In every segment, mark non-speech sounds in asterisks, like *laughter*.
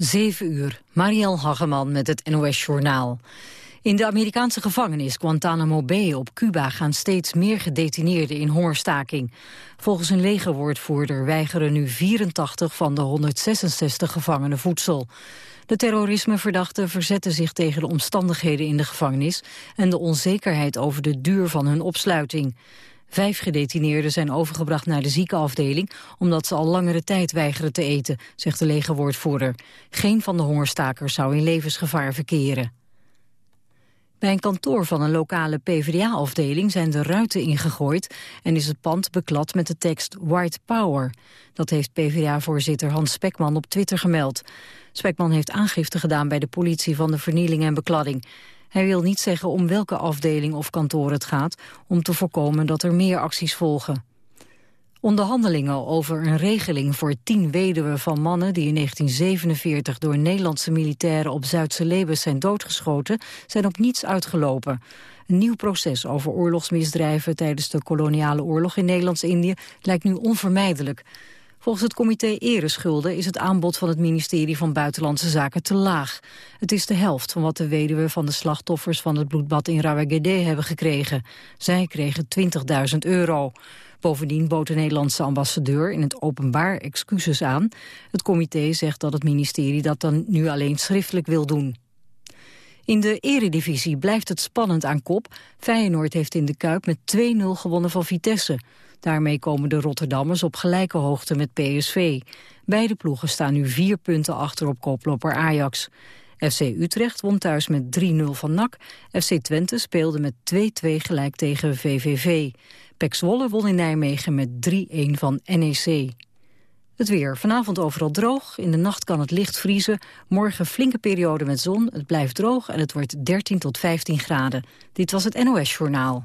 7 uur, Marielle Hageman met het NOS Journaal. In de Amerikaanse gevangenis Guantanamo Bay op Cuba gaan steeds meer gedetineerden in hongerstaking. Volgens een legerwoordvoerder weigeren nu 84 van de 166 gevangenen voedsel. De terrorismeverdachten verzetten zich tegen de omstandigheden in de gevangenis en de onzekerheid over de duur van hun opsluiting. Vijf gedetineerden zijn overgebracht naar de ziekenafdeling... omdat ze al langere tijd weigeren te eten, zegt de legerwoordvoerder. Geen van de hongerstakers zou in levensgevaar verkeren. Bij een kantoor van een lokale PvdA-afdeling zijn de ruiten ingegooid... en is het pand beklad met de tekst White Power. Dat heeft PvdA-voorzitter Hans Spekman op Twitter gemeld. Spekman heeft aangifte gedaan bij de politie van de vernieling en bekladding. Hij wil niet zeggen om welke afdeling of kantoor het gaat... om te voorkomen dat er meer acties volgen. Onderhandelingen over een regeling voor tien weduwen van mannen... die in 1947 door Nederlandse militairen op Zuidse Lebes zijn doodgeschoten... zijn op niets uitgelopen. Een nieuw proces over oorlogsmisdrijven tijdens de koloniale oorlog in Nederlands-Indië lijkt nu onvermijdelijk. Volgens het comité Ereschulden is het aanbod van het ministerie van Buitenlandse Zaken te laag. Het is de helft van wat de weduwen van de slachtoffers van het bloedbad in Rawagede hebben gekregen. Zij kregen 20.000 euro. Bovendien bood de Nederlandse ambassadeur in het openbaar excuses aan. Het comité zegt dat het ministerie dat dan nu alleen schriftelijk wil doen. In de eredivisie blijft het spannend aan kop. Feyenoord heeft in de Kuip met 2-0 gewonnen van Vitesse. Daarmee komen de Rotterdammers op gelijke hoogte met PSV. Beide ploegen staan nu vier punten achter op koploper Ajax. FC Utrecht won thuis met 3-0 van NAC. FC Twente speelde met 2-2 gelijk tegen VVV. Pek Zwolle won in Nijmegen met 3-1 van NEC. Het weer. Vanavond overal droog. In de nacht kan het licht vriezen. Morgen flinke periode met zon. Het blijft droog en het wordt 13 tot 15 graden. Dit was het NOS Journaal.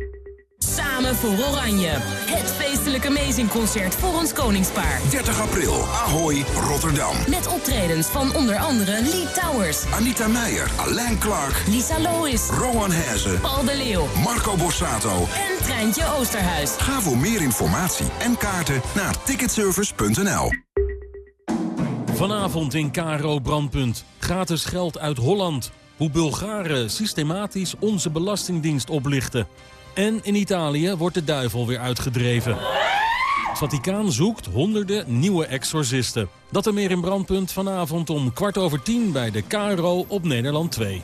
Samen voor Oranje. Het feestelijke Amazing-concert voor ons koningspaar. 30 april, Ahoy, Rotterdam. Met optredens van onder andere Lee Towers, Anita Meijer, Alain Clark, Lisa Lois, Rowan Hezen, Paul de Leeuw Marco Borsato. en Treintje Oosterhuis. Ga voor meer informatie en kaarten naar ticketservice.nl. Vanavond in Karo Brandpunt. Gratis geld uit Holland. Hoe Bulgaren systematisch onze belastingdienst oplichten. En in Italië wordt de duivel weer uitgedreven. Het Vaticaan zoekt honderden nieuwe exorcisten. Dat en meer in Brandpunt vanavond om kwart over tien bij de KRO op Nederland 2.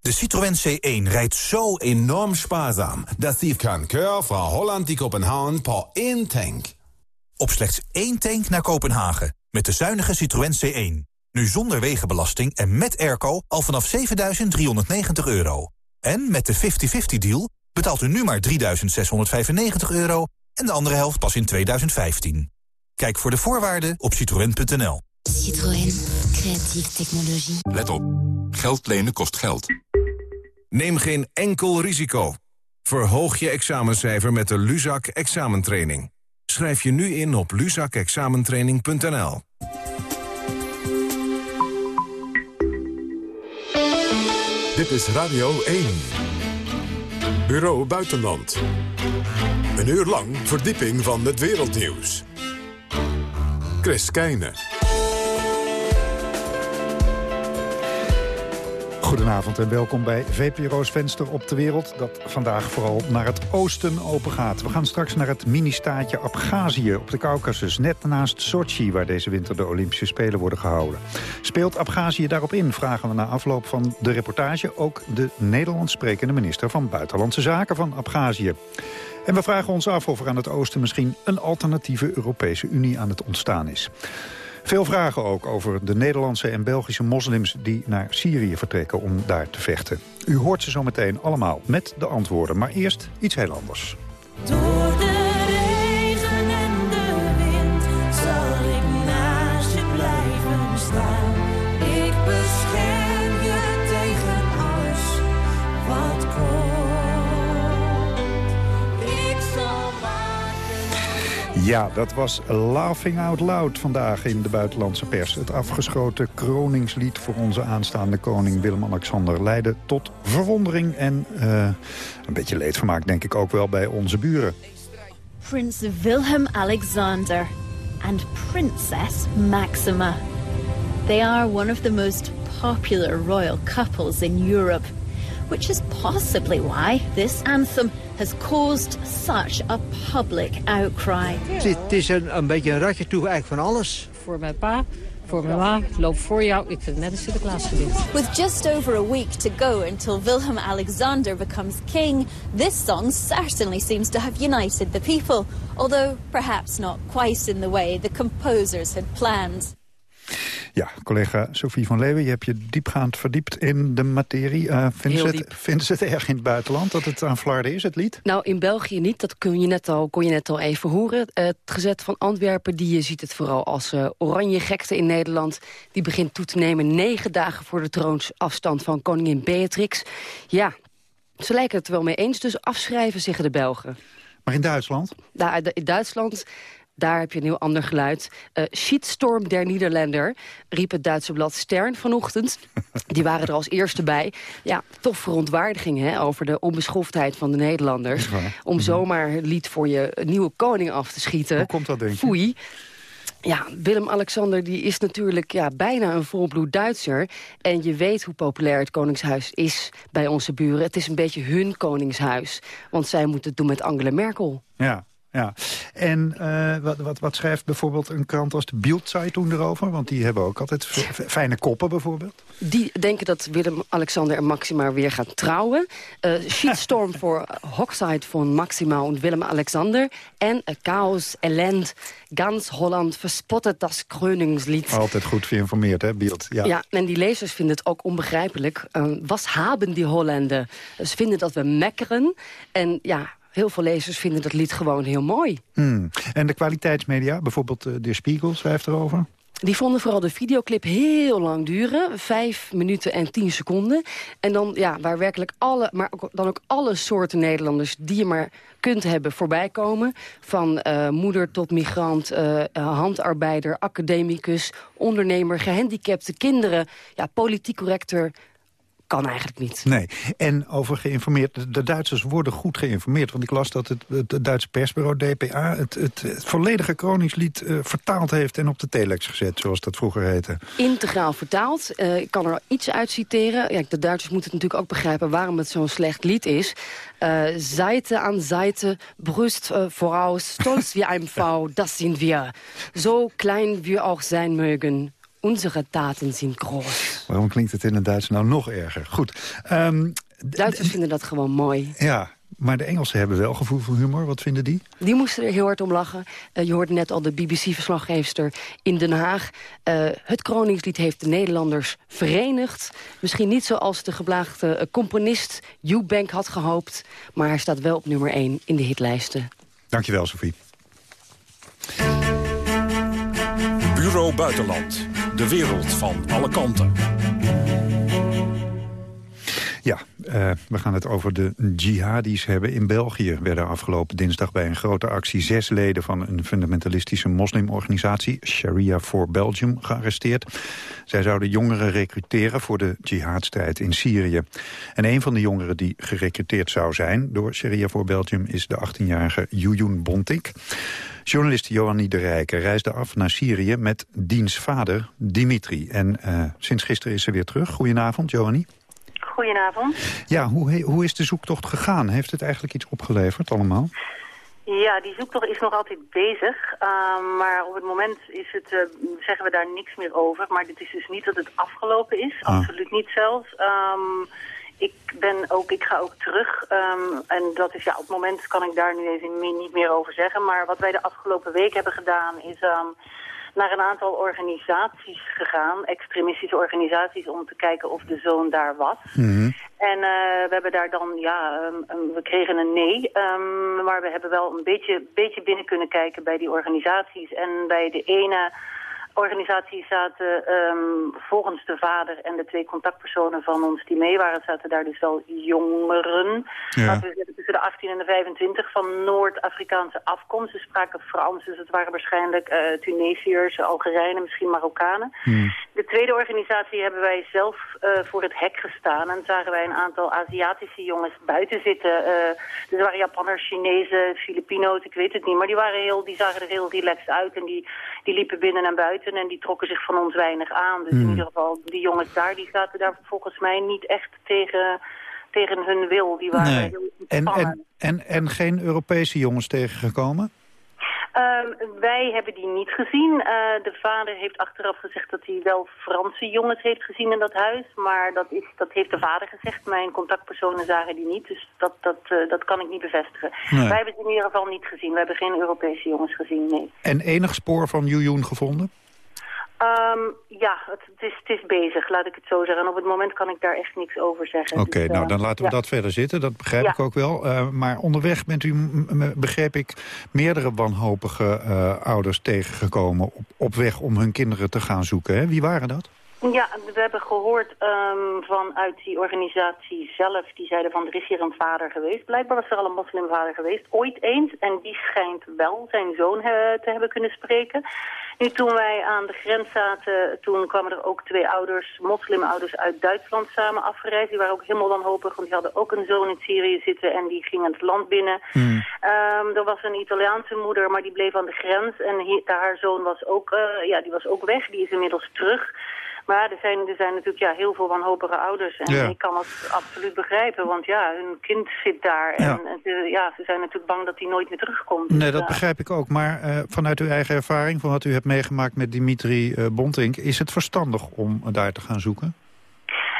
De Citroën C1 rijdt zo enorm spaarzaam... dat die kan keur van Holland die Kopenhagen per één tank. Op slechts één tank naar Kopenhagen. Met de zuinige Citroën C1. Nu zonder wegenbelasting en met airco al vanaf 7.390 euro. En met de 50-50 deal betaalt u nu maar 3.695 euro... en de andere helft pas in 2015. Kijk voor de voorwaarden op citroën.nl. Citroën. Creatieve technologie. Let op. Geld lenen kost geld. Neem geen enkel risico. Verhoog je examencijfer met de Luzak examentraining. Schrijf je nu in op luzakexamentraining.nl. Dit is Radio 1. Bureau Buitenland. Een uur lang verdieping van het wereldnieuws. Chris Keijne. Goedenavond en welkom bij VPRO's Venster op de Wereld... dat vandaag vooral naar het oosten open gaat. We gaan straks naar het mini-staatje Abhazie op de Caucasus... net naast Sochi, waar deze winter de Olympische Spelen worden gehouden. Speelt Abhazie daarop in, vragen we na afloop van de reportage... ook de Nederlands sprekende minister van Buitenlandse Zaken van Abhazie. En we vragen ons af of er aan het oosten misschien een alternatieve Europese Unie aan het ontstaan is. Veel vragen ook over de Nederlandse en Belgische moslims... die naar Syrië vertrekken om daar te vechten. U hoort ze zo meteen allemaal met de antwoorden. Maar eerst iets heel anders. Ja, dat was Laughing Out Loud vandaag in de buitenlandse pers. Het afgeschoten kroningslied voor onze aanstaande koning Willem-Alexander... leidde tot verwondering en uh, een beetje leedvermaak denk ik ook wel bij onze buren. Prins Willem-Alexander and Princess Maxima. They are one of the most popular royal couples in Europe... which is possibly why this anthem has caused such a public outcry. Het is een, een beetje een ratje toe eigenlijk van alles. Voor mijn pa, voor mijn ma, loop voor jou. Ik vind het net een Sinterklaasgedicht. With just over a week to go until Wilhelm Alexander becomes king, this song certainly seems to have united the people, although perhaps not quite in the way the composers had planned. Ja, collega Sophie van Leeuwen, je hebt je diepgaand verdiept in de materie. Uh, vinden, ze het, ze het erg in het buitenland dat het aan Flarden is, het lied? Nou, in België niet. Dat kun je net al, kon je net al even horen. het gezet van Antwerpen, die je ziet het vooral als uh, oranje gekte in Nederland. Die begint toe te nemen negen dagen voor de troonsafstand van koningin Beatrix. Ja, ze lijken het er wel mee eens, dus afschrijven, zeggen de Belgen. Maar in Duitsland? Daar, in Duitsland daar heb je een heel ander geluid. Uh, Shitstorm der Nederlander, riep het Duitse blad Stern vanochtend. *laughs* Die waren er als eerste bij. Ja, toch verontwaardiging hè, over de onbeschoftheid van de Nederlanders. Om Mhm. zomaar het lied voor je nieuwe koning af te schieten. Hoe komt dat, denk je? Foei. Ja, Willem-Alexander die is natuurlijk ja, bijna een volbloed Duitser. En je weet hoe populair het koningshuis is bij onze buren. Het is een beetje hun koningshuis. Want zij moeten het doen met Angela Merkel. Ja, ja. En uh, wat, wat, wat schrijft bijvoorbeeld een krant als de Bild-Zeitung erover? Want die hebben ook altijd fijne koppen bijvoorbeeld. Die denken dat Willem-Alexander en Maxima weer gaan trouwen. Uh, *laughs* shitstorm voor Hochzeit van Maxima en Willem-Alexander. En chaos, ellend. Gans Holland verspottet das Koningslied. Altijd goed geïnformeerd, hè, Bild. Ja. ja, en die lezers vinden het ook onbegrijpelijk. Uh, wat hebben die Hollanden? Ze vinden dat we mekkeren. En ja, heel veel lezers vinden dat lied gewoon heel mooi. Hmm. En de kwaliteitsmedia, bijvoorbeeld uh, De Spiegel schrijft erover? Die vonden vooral de videoclip heel lang duren. Vijf minuten en tien seconden. En dan, ja, waar werkelijk alle, maar ook, dan ook alle soorten Nederlanders... die je maar kunt hebben voorbij komen. Van uh, moeder tot migrant, uh, handarbeider, academicus, ondernemer... gehandicapte kinderen, ja, politiek corrector kan eigenlijk niet. Nee, en over geïnformeerd, de Duitsers worden goed geïnformeerd. Want ik las dat het, het Duitse persbureau DPA het, het, het volledige Koningslied uh, vertaald heeft... en op de telex gezet, zoals dat vroeger heette. Integraal vertaald. Uh, ik kan er iets uit citeren. Ja, de Duitsers moeten natuurlijk ook begrijpen waarom het zo'n slecht lied is. Uh, Seite aan Seite, Brust uh, voraus, stolz wie ein V, das sind wir. Zo klein wir auch sein mögen. Onze taten zijn groot. Waarom klinkt het in het Duits nou nog erger? Goed. Um, Duitsers vinden dat gewoon mooi. Ja, maar de Engelsen hebben wel gevoel voor humor. Wat vinden die? Die moesten er heel hard om lachen. Uh, je hoorde net al de BBC-verslaggeefster in Den Haag. Uh, het Kroningslied heeft de Nederlanders verenigd. Misschien niet zoals de geblaagde uh, componist Eubank had gehoopt. Maar hij staat wel op nummer 1 in de hitlijsten. Dankjewel, Sophie. Bureau Buitenland. De wereld van alle kanten. Ja, uh, we gaan het over de jihadis hebben. In België werden afgelopen dinsdag bij een grote actie... zes leden van een fundamentalistische moslimorganisatie... Sharia for Belgium, gearresteerd. Zij zouden jongeren recruteren voor de jihadstrijd in Syrië. En een van de jongeren die gerecruiteerd zou zijn... door Sharia for Belgium is de 18-jarige Jujun Bontik. Journalist Johanny de Rijken reisde af naar Syrië met diens vader Dimitri. En uh, sinds gisteren is ze weer terug. Goedenavond, Johanny. Goedenavond. Ja, hoe, hoe is de zoektocht gegaan? Heeft het eigenlijk iets opgeleverd allemaal? Ja, die zoektocht is nog altijd bezig. Uh, maar op het moment is het, uh, zeggen we daar niks meer over. Maar dit is dus niet dat het afgelopen is. Ah. Absoluut niet zelfs. Um, ik ben ook, ik ga ook terug. Um, en dat is ja, op het moment kan ik daar nu even niet meer over zeggen. Maar wat wij de afgelopen week hebben gedaan is um, naar een aantal organisaties gegaan. Extremistische organisaties om te kijken of de zoon daar was. Mm -hmm. En uh, we hebben daar dan, ja, um, we kregen een nee. Um, maar we hebben wel een beetje, beetje binnen kunnen kijken bij die organisaties. En bij de ene organisatie zaten ehm, volgens de vader en de twee contactpersonen van ons die mee waren, zaten daar dus wel jongeren. Ja. Laten we zeggen tussen de 18 en de 25 van Noord-Afrikaanse afkomst. Ze spraken Frans, dus het waren waarschijnlijk eh Tunesiërs, Algerijnen, misschien Marokkanen. De tweede organisatie hebben wij zelf eh, voor het hek gestaan en zagen wij een aantal Aziatische jongens buiten zitten. Eh, dus er waren Japanners, Chinezen, Filipino's, ik weet het niet. Maar die, waren heel, die zagen er heel relaxed uit en die, die liepen binnen en buiten en die trokken zich van ons weinig aan. Dus in Hmm. ieder geval, die jongens daar, die zaten daar volgens mij niet echt tegen, tegen hun wil. Die waren Nee. heel En, en, en, en geen Europese jongens tegengekomen? Ehm, wij hebben die niet gezien. Eh, de vader heeft achteraf gezegd dat hij wel Franse jongens heeft gezien in dat huis. Maar dat, is, dat heeft de vader gezegd. Mijn contactpersonen zagen die niet. Dus dat, dat, eh, dat kan ik niet bevestigen. Nee. Wij hebben ze in ieder geval niet gezien. We hebben geen Europese jongens gezien, nee. En enig spoor van Jujoen gevonden? Ehm, ja, het, het, is, het is bezig, laat ik het zo zeggen. En op het moment kan ik daar echt niks over zeggen. Oké, Dus, eh, nou dan laten we ja. dat verder zitten. Dat begrijp Ja. ik ook wel. Eh, maar onderweg bent u, begreep ik, meerdere wanhopige eh, ouders tegengekomen... Op, op weg om hun kinderen te gaan zoeken. Hè? Wie waren dat? Ja, we hebben gehoord ehm, vanuit die organisatie zelf, die zeiden van er is hier een vader geweest. Blijkbaar was er al een moslimvader geweest, ooit eens. En die schijnt wel zijn zoon eh, te hebben kunnen spreken. Nu toen wij aan de grens zaten, toen kwamen er ook twee ouders, moslimouders uit Duitsland samen afgereisd. Die waren ook helemaal wanhopig, want die hadden ook een zoon in Syrië zitten en die gingen het land binnen. Ehm, er was een Italiaanse moeder, maar die bleef aan de grens. En haar zoon was ook, eh, ja, die was ook weg, die is inmiddels terug. Maar er zijn, er zijn natuurlijk ja, heel veel wanhopige ouders. En Ja. ik kan het absoluut begrijpen, want ja, hun kind zit daar. En, Ja. en ze, ja, ze zijn natuurlijk bang dat hij nooit meer terugkomt. Nee, Dus, dat begrijp ik ook. Maar eh, vanuit uw eigen ervaring, van wat u hebt meegemaakt met Dimitri eh, Bontink... is het verstandig om daar te gaan zoeken?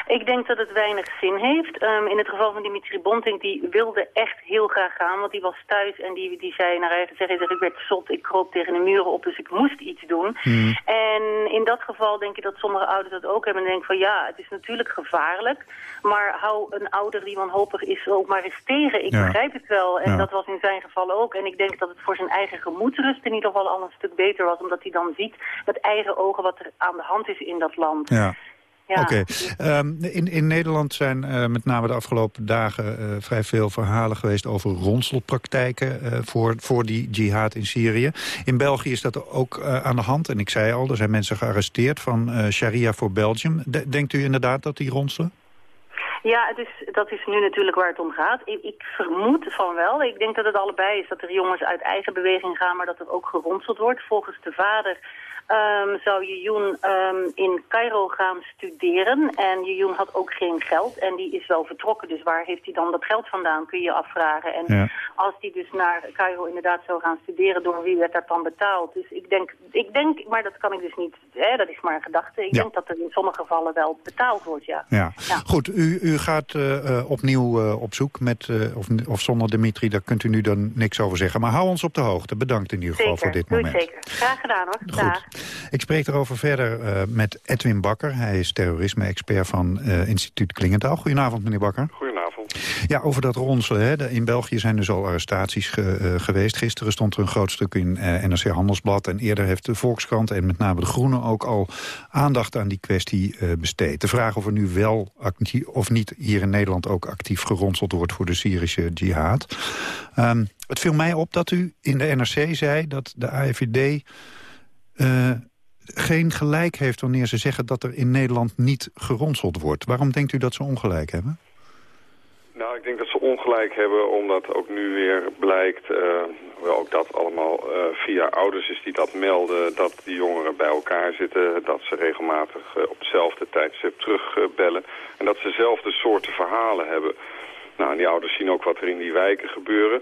Ik denk dat het weinig zin heeft. Ehm, in het geval van Dimitri Bonting, die wilde echt heel graag gaan. Want die was thuis en die, die zei naar eigen zeggen... ik werd zot, ik kroop tegen de muren op, dus ik moest iets doen. En in dat geval denk ik dat sommige ouders dat ook hebben. En denken van ja, het is natuurlijk gevaarlijk. Maar hou een ouder die wanhopig is ook maar eens tegen. Ik Ja. begrijp het wel. En Ja. dat was in zijn geval ook. En ik denk dat het voor zijn eigen gemoedsrust in ieder geval al een stuk beter was. Omdat hij dan ziet met eigen ogen wat er aan de hand is in dat land. Ja. Ja. Oké. Ehm, in, in Nederland zijn eh, met name de afgelopen dagen eh, vrij veel verhalen geweest over ronselpraktijken eh, voor, voor die jihad in Syrië. In België is dat ook aan de hand. En ik zei al, er zijn mensen gearresteerd van Sharia voor Belgium. De- denkt u inderdaad dat die ronselen? Ja, het is, dat is nu natuurlijk waar het om gaat. Ik, ik vermoed van wel. Ik denk dat het allebei is dat er jongens uit eigen beweging gaan, maar dat er ook geronseld wordt. Volgens de vader ehm, zou Jejoen ehm, in Cairo gaan studeren. En Jejoen had ook geen geld en die is wel vertrokken. Dus waar heeft hij dan dat geld vandaan, kun je je afvragen. En Ja. als hij dus naar Cairo inderdaad zou gaan studeren, door wie werd dat dan betaald? Dus ik denk, ik denk maar dat kan ik dus niet, hè, dat is maar een gedachte. Ik Ja. denk dat er in sommige gevallen wel betaald wordt, ja. Ja. Goed, u, u gaat eh, eh, opnieuw eh, op zoek met, eh, of, of zonder Dimitri. Daar kunt u nu dan niks over zeggen. Maar hou ons op de hoogte. Bedankt in ieder geval Zeker, voor dit doe moment. zeker. Graag gedaan hoor. Dag. Ik spreek erover verder eh, met Edwin Bakker. Hij is terrorisme-expert van eh, instituut Klingenthal. Goedenavond, meneer Bakker. Goedenavond. Ja, over dat ronselen. Hè. In België zijn dus al arrestaties ge- eh, geweest. Gisteren stond er een groot stuk in NRC Handelsblad. En eerder heeft de Volkskrant en met name de Groenen ook al aandacht aan die kwestie besteed. De vraag of er nu wel actief, of niet hier in Nederland ook actief geronseld wordt voor de Syrische jihad. Ehm, het viel mij op dat u in de NRC zei dat de AIVD eh, geen gelijk heeft wanneer ze zeggen dat er in Nederland niet geronseld wordt. Waarom denkt u dat ze ongelijk hebben? Nou, ik denk dat ze ongelijk hebben, omdat ook nu weer blijkt, eh, hoewel ook dat allemaal eh, via ouders is die dat melden, dat die jongeren bij elkaar zitten, dat ze regelmatig op hetzelfde tijdstip terugbellen en dat ze dezelfde soorten verhalen hebben. Nou, en die ouders zien ook wat er in die wijken gebeuren.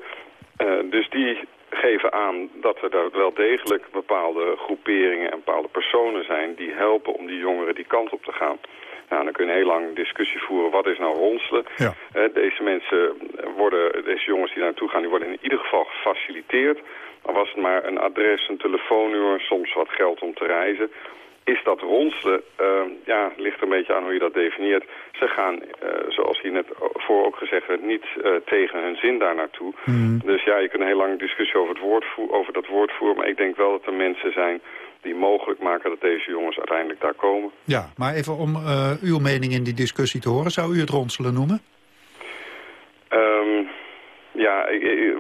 Dus die geven aan dat er daar wel degelijk bepaalde groeperingen en bepaalde personen zijn die helpen om die jongeren die kant op te gaan. Nou, dan kun je heel lang discussie voeren. Wat is nou ronselen? Ja. Eh, deze mensen worden, deze jongens die naartoe gaan, die worden in ieder geval gefaciliteerd. Dan was het maar een adres, een telefoonnummer, soms wat geld om te reizen. Is dat ronselen? Uh, ja, ligt er een beetje aan hoe je dat definieert. Ze gaan, uh, zoals hier net voor ook gezegd werd, niet uh, tegen hun zin daar naartoe. Mm. Dus ja, je kunt een heel lange discussie over, het woord over dat woord voeren. Maar ik denk wel dat er mensen zijn die mogelijk maken dat deze jongens uiteindelijk daar komen. Ja, maar even om uh, uw mening in die discussie te horen. Zou u het ronselen noemen? Um, ja, ik, ik,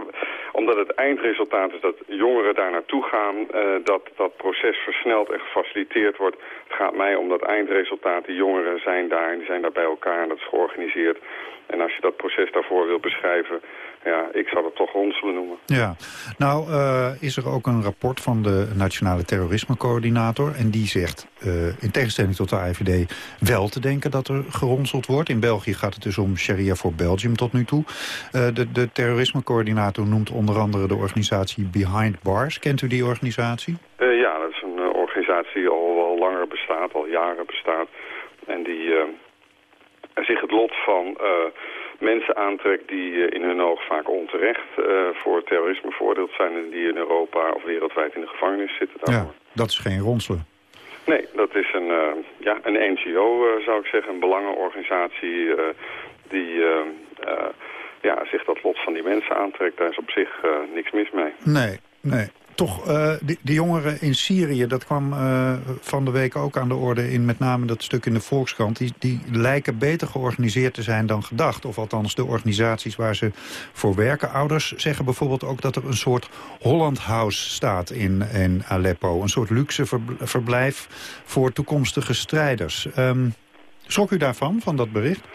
omdat het eindresultaat is dat jongeren daar naartoe gaan, uh, dat dat proces versneld en gefaciliteerd wordt. Het gaat mij om dat eindresultaat. Die jongeren zijn daar en die zijn daar bij elkaar en dat is georganiseerd. En als je dat proces daarvoor wil beschrijven, ja, ik zou het toch ronselen noemen. Ja, nou uh, is er ook een rapport van de Nationale Terrorismecoördinator. En die zegt, uh, in tegenstelling tot de IVD, wel te denken dat er geronseld wordt. In België gaat het dus om Sharia voor Belgium tot nu toe. Uh, de, de terrorismecoördinator noemt onder andere de organisatie Behind Bars. Kent u die organisatie? ja, dat is een organisatie die al wel langer bestaat, al jaren bestaat. En die zich het lot van mensen aantrekt die in hun oog vaak onterecht voor terrorisme veroordeeld zijn... en die in Europa of wereldwijd in de gevangenis zitten. Daarvoor. Ja, dat is geen ronselen. Nee, dat is een, uh, ja, een NGO, zou ik zeggen, een belangenorganisatie... die ja, zich dat lot van die mensen aantrekt. Daar is op zich niks mis mee. Nee, nee toch, uh, die, die, jongeren in Syrië, dat kwam uh, van de week ook aan de orde... in met name dat stuk in de Volkskrant... Die, die lijken beter georganiseerd te zijn dan gedacht. Of althans de organisaties waar ze voor werken. Ouders zeggen bijvoorbeeld ook dat er een soort Holland House staat in, in Aleppo. Een soort luxe verblijf voor toekomstige strijders. Um, schrok u daarvan, van dat bericht?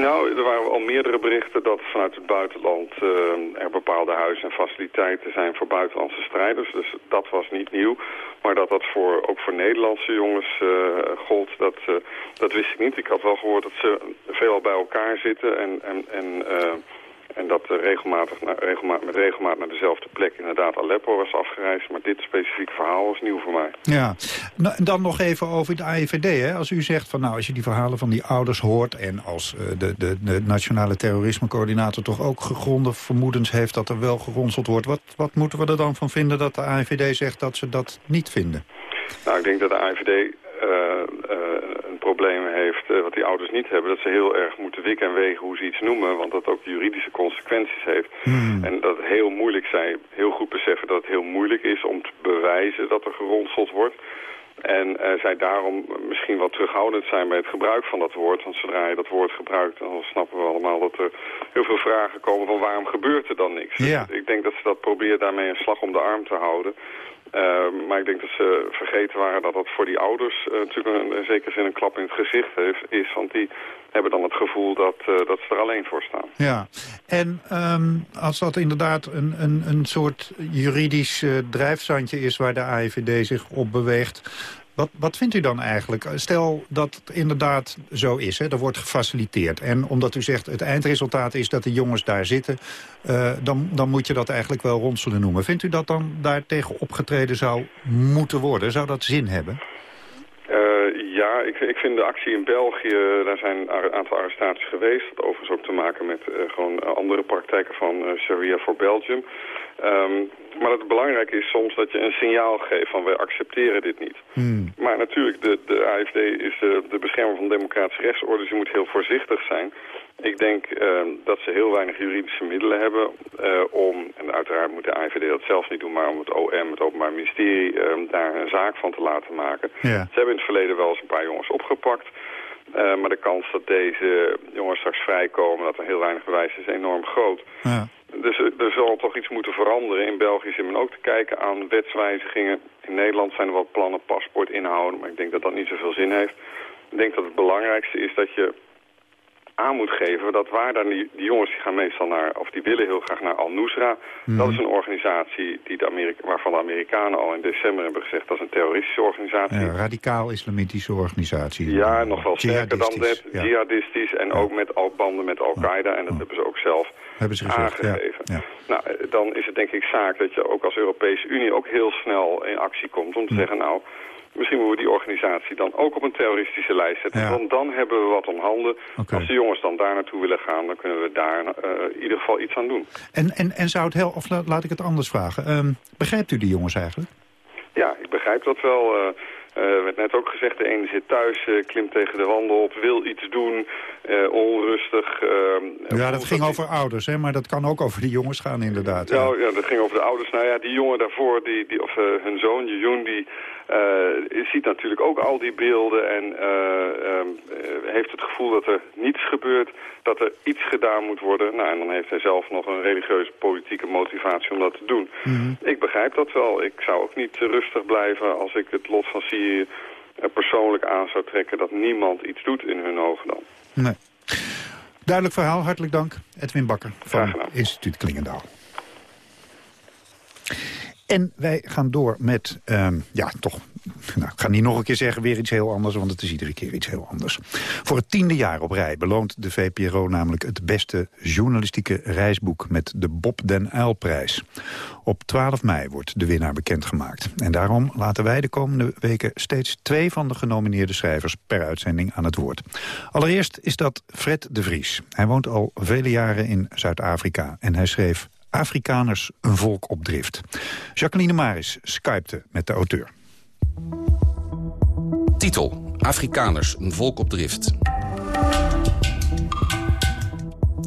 Nou, er waren al meerdere berichten dat vanuit het buitenland uh, er bepaalde huizen en faciliteiten zijn voor buitenlandse strijders. Dus dat was niet nieuw. Maar dat dat voor, ook voor Nederlandse jongens uh, gold, dat, uh, dat wist ik niet. Ik had wel gehoord dat ze veel bij elkaar zitten en, en, en en dat regelmatig, regelmatig, met regelmaat naar dezelfde plek inderdaad Aleppo was afgereisd. Maar dit specifieke verhaal was nieuw voor mij. Ja, nou, dan nog even over de AIVD. Hè? Als u zegt van nou, als je die verhalen van die ouders hoort... en als uh, de, de, de nationale terrorismecoördinator toch ook gegronde vermoedens heeft... dat er wel geronseld wordt. Wat, wat moeten we er dan van vinden dat de AIVD zegt dat ze dat niet vinden? Nou, ik denk dat de AIVD uh, uh, een probleem heeft uh, wat die ouders niet hebben. Dat ze heel erg moeten wikken en wegen hoe ze iets noemen. Want dat ook juridische consequenties heeft. Hmm. En dat het heel moeilijk zij heel goed beseffen dat het heel moeilijk is om te bewijzen dat er geronseld wordt. En uh, zij daarom misschien wat terughoudend zijn bij het gebruik van dat woord. Want zodra je dat woord gebruikt, dan snappen we allemaal dat er heel veel vragen komen van waarom gebeurt er dan niks. Ja. Dus ik denk dat ze dat proberen daarmee een slag om de arm te houden. Uh, maar ik denk dat ze vergeten waren dat dat voor die ouders uh, natuurlijk een, in zekere zin een klap in het gezicht heeft, is. Want die hebben dan het gevoel dat, uh, dat ze er alleen voor staan. Ja, en um, als dat inderdaad een, een, een soort juridisch drijfzandje is waar de AIVD zich op beweegt... Wat, wat vindt u dan eigenlijk? Stel dat het inderdaad zo is, hè, er wordt gefaciliteerd. En omdat u zegt het eindresultaat is dat de jongens daar zitten... Uh, dan, dan moet je dat eigenlijk wel ronselen noemen. Vindt u dat dan daar tegen opgetreden zou moeten worden? Zou dat zin hebben? Uh, ja, ik, ik vind de actie in België, daar zijn een aantal arrestaties geweest. Dat overigens ook te maken met uh, gewoon andere praktijken van Sharia voor Belgium. Um, maar het belangrijke is soms dat je een signaal geeft van wij accepteren dit niet. Hmm. Maar natuurlijk, de, de AFD is de, de beschermer van democratische rechtsorde, dus je moet heel voorzichtig zijn. Ik denk uh, dat ze heel weinig juridische middelen hebben uh, om, en uiteraard moet de AIVD dat zelf niet doen, maar om het OM, het Openbaar Ministerie, uh, daar een zaak van te laten maken. Ja. Ze hebben in het verleden wel eens een paar jongens opgepakt. Uh, maar de kans dat deze jongens straks vrijkomen, dat er heel weinig bewijs is, enorm groot. Ja. Dus er zal toch iets moeten veranderen. In België zit men ook te kijken aan wetswijzigingen. In Nederland zijn er wat plannen paspoort inhouden, maar ik denk dat dat niet zoveel zin heeft. Ik denk dat het belangrijkste is dat je aan moet geven dat waar dan die, die jongens die gaan meestal naar, of die willen heel graag naar Al-Nusra. Mhm. Dat is een organisatie die de Amerika waarvan de Amerikanen al in december hebben gezegd dat is een terroristische organisatie. Ja, radicaal-islamitische organisatie. Ja, nog wel sterker dan dit. Ja. Jihadistisch en ook met al banden met Al-Qaeda. En dat hebben ze ook zelf hebben ze gezegd, aangegeven. Ja. Nou, dan is het denk ik zaak dat je ook als Europese Unie ook heel snel in actie komt om te Hm. zeggen, nou, misschien moeten we die organisatie dan ook op een terroristische lijst zetten. Ja. Want dan hebben we wat om handen. Als de jongens dan daar naartoe willen gaan, dan kunnen we daar uh, in ieder geval iets aan doen. En, en, en zou het heel, of la- laat ik het anders vragen. Um, begrijpt u die jongens eigenlijk? Ja, ik begrijp dat wel. Uh, Er werd net ook gezegd, de ene zit thuis, eh, klimt tegen de wanden op, wil iets doen, eh, onrustig. Ja, dat ging over ouders, hè, maar dat kan ook over die jongens gaan inderdaad. Nou, ja, dat ging over de ouders. Nou ja, die jongen daarvoor, die, die, of hun zoon, Jejoen, die ziet natuurlijk ook al die beelden en eh, ehm, eh, heeft het gevoel dat er niets gebeurt, dat er iets gedaan moet worden. Nou, en dan heeft hij zelf nog een religieuze politieke motivatie om dat te doen. Ik begrijp dat wel. Ik zou ook niet rustig blijven als ik het lot van Syrië eh, persoonlijk aan zou trekken dat niemand iets doet in hun ogen dan. Nee. Duidelijk verhaal, hartelijk dank. Edwin Bakker van Instituut Klingendaal. En wij gaan door met, ehm, ja, toch, nou, ik ga niet nog een keer zeggen weer iets heel anders, want het is iedere keer iets heel anders. Voor het tiende jaar op rij beloont de VPRO namelijk het beste journalistieke reisboek met de Bob den Uylprijs. Op 12 mei wordt de winnaar bekendgemaakt. En daarom laten wij de komende weken steeds twee van de genomineerde schrijvers per uitzending aan het woord. Allereerst is dat Fred de Vries. Hij woont al vele jaren in Zuid-Afrika en hij schreef Afrikaners een volk op drift. Jacqueline Maris skypte met de auteur. Titel: Afrikaners, een volk op drift.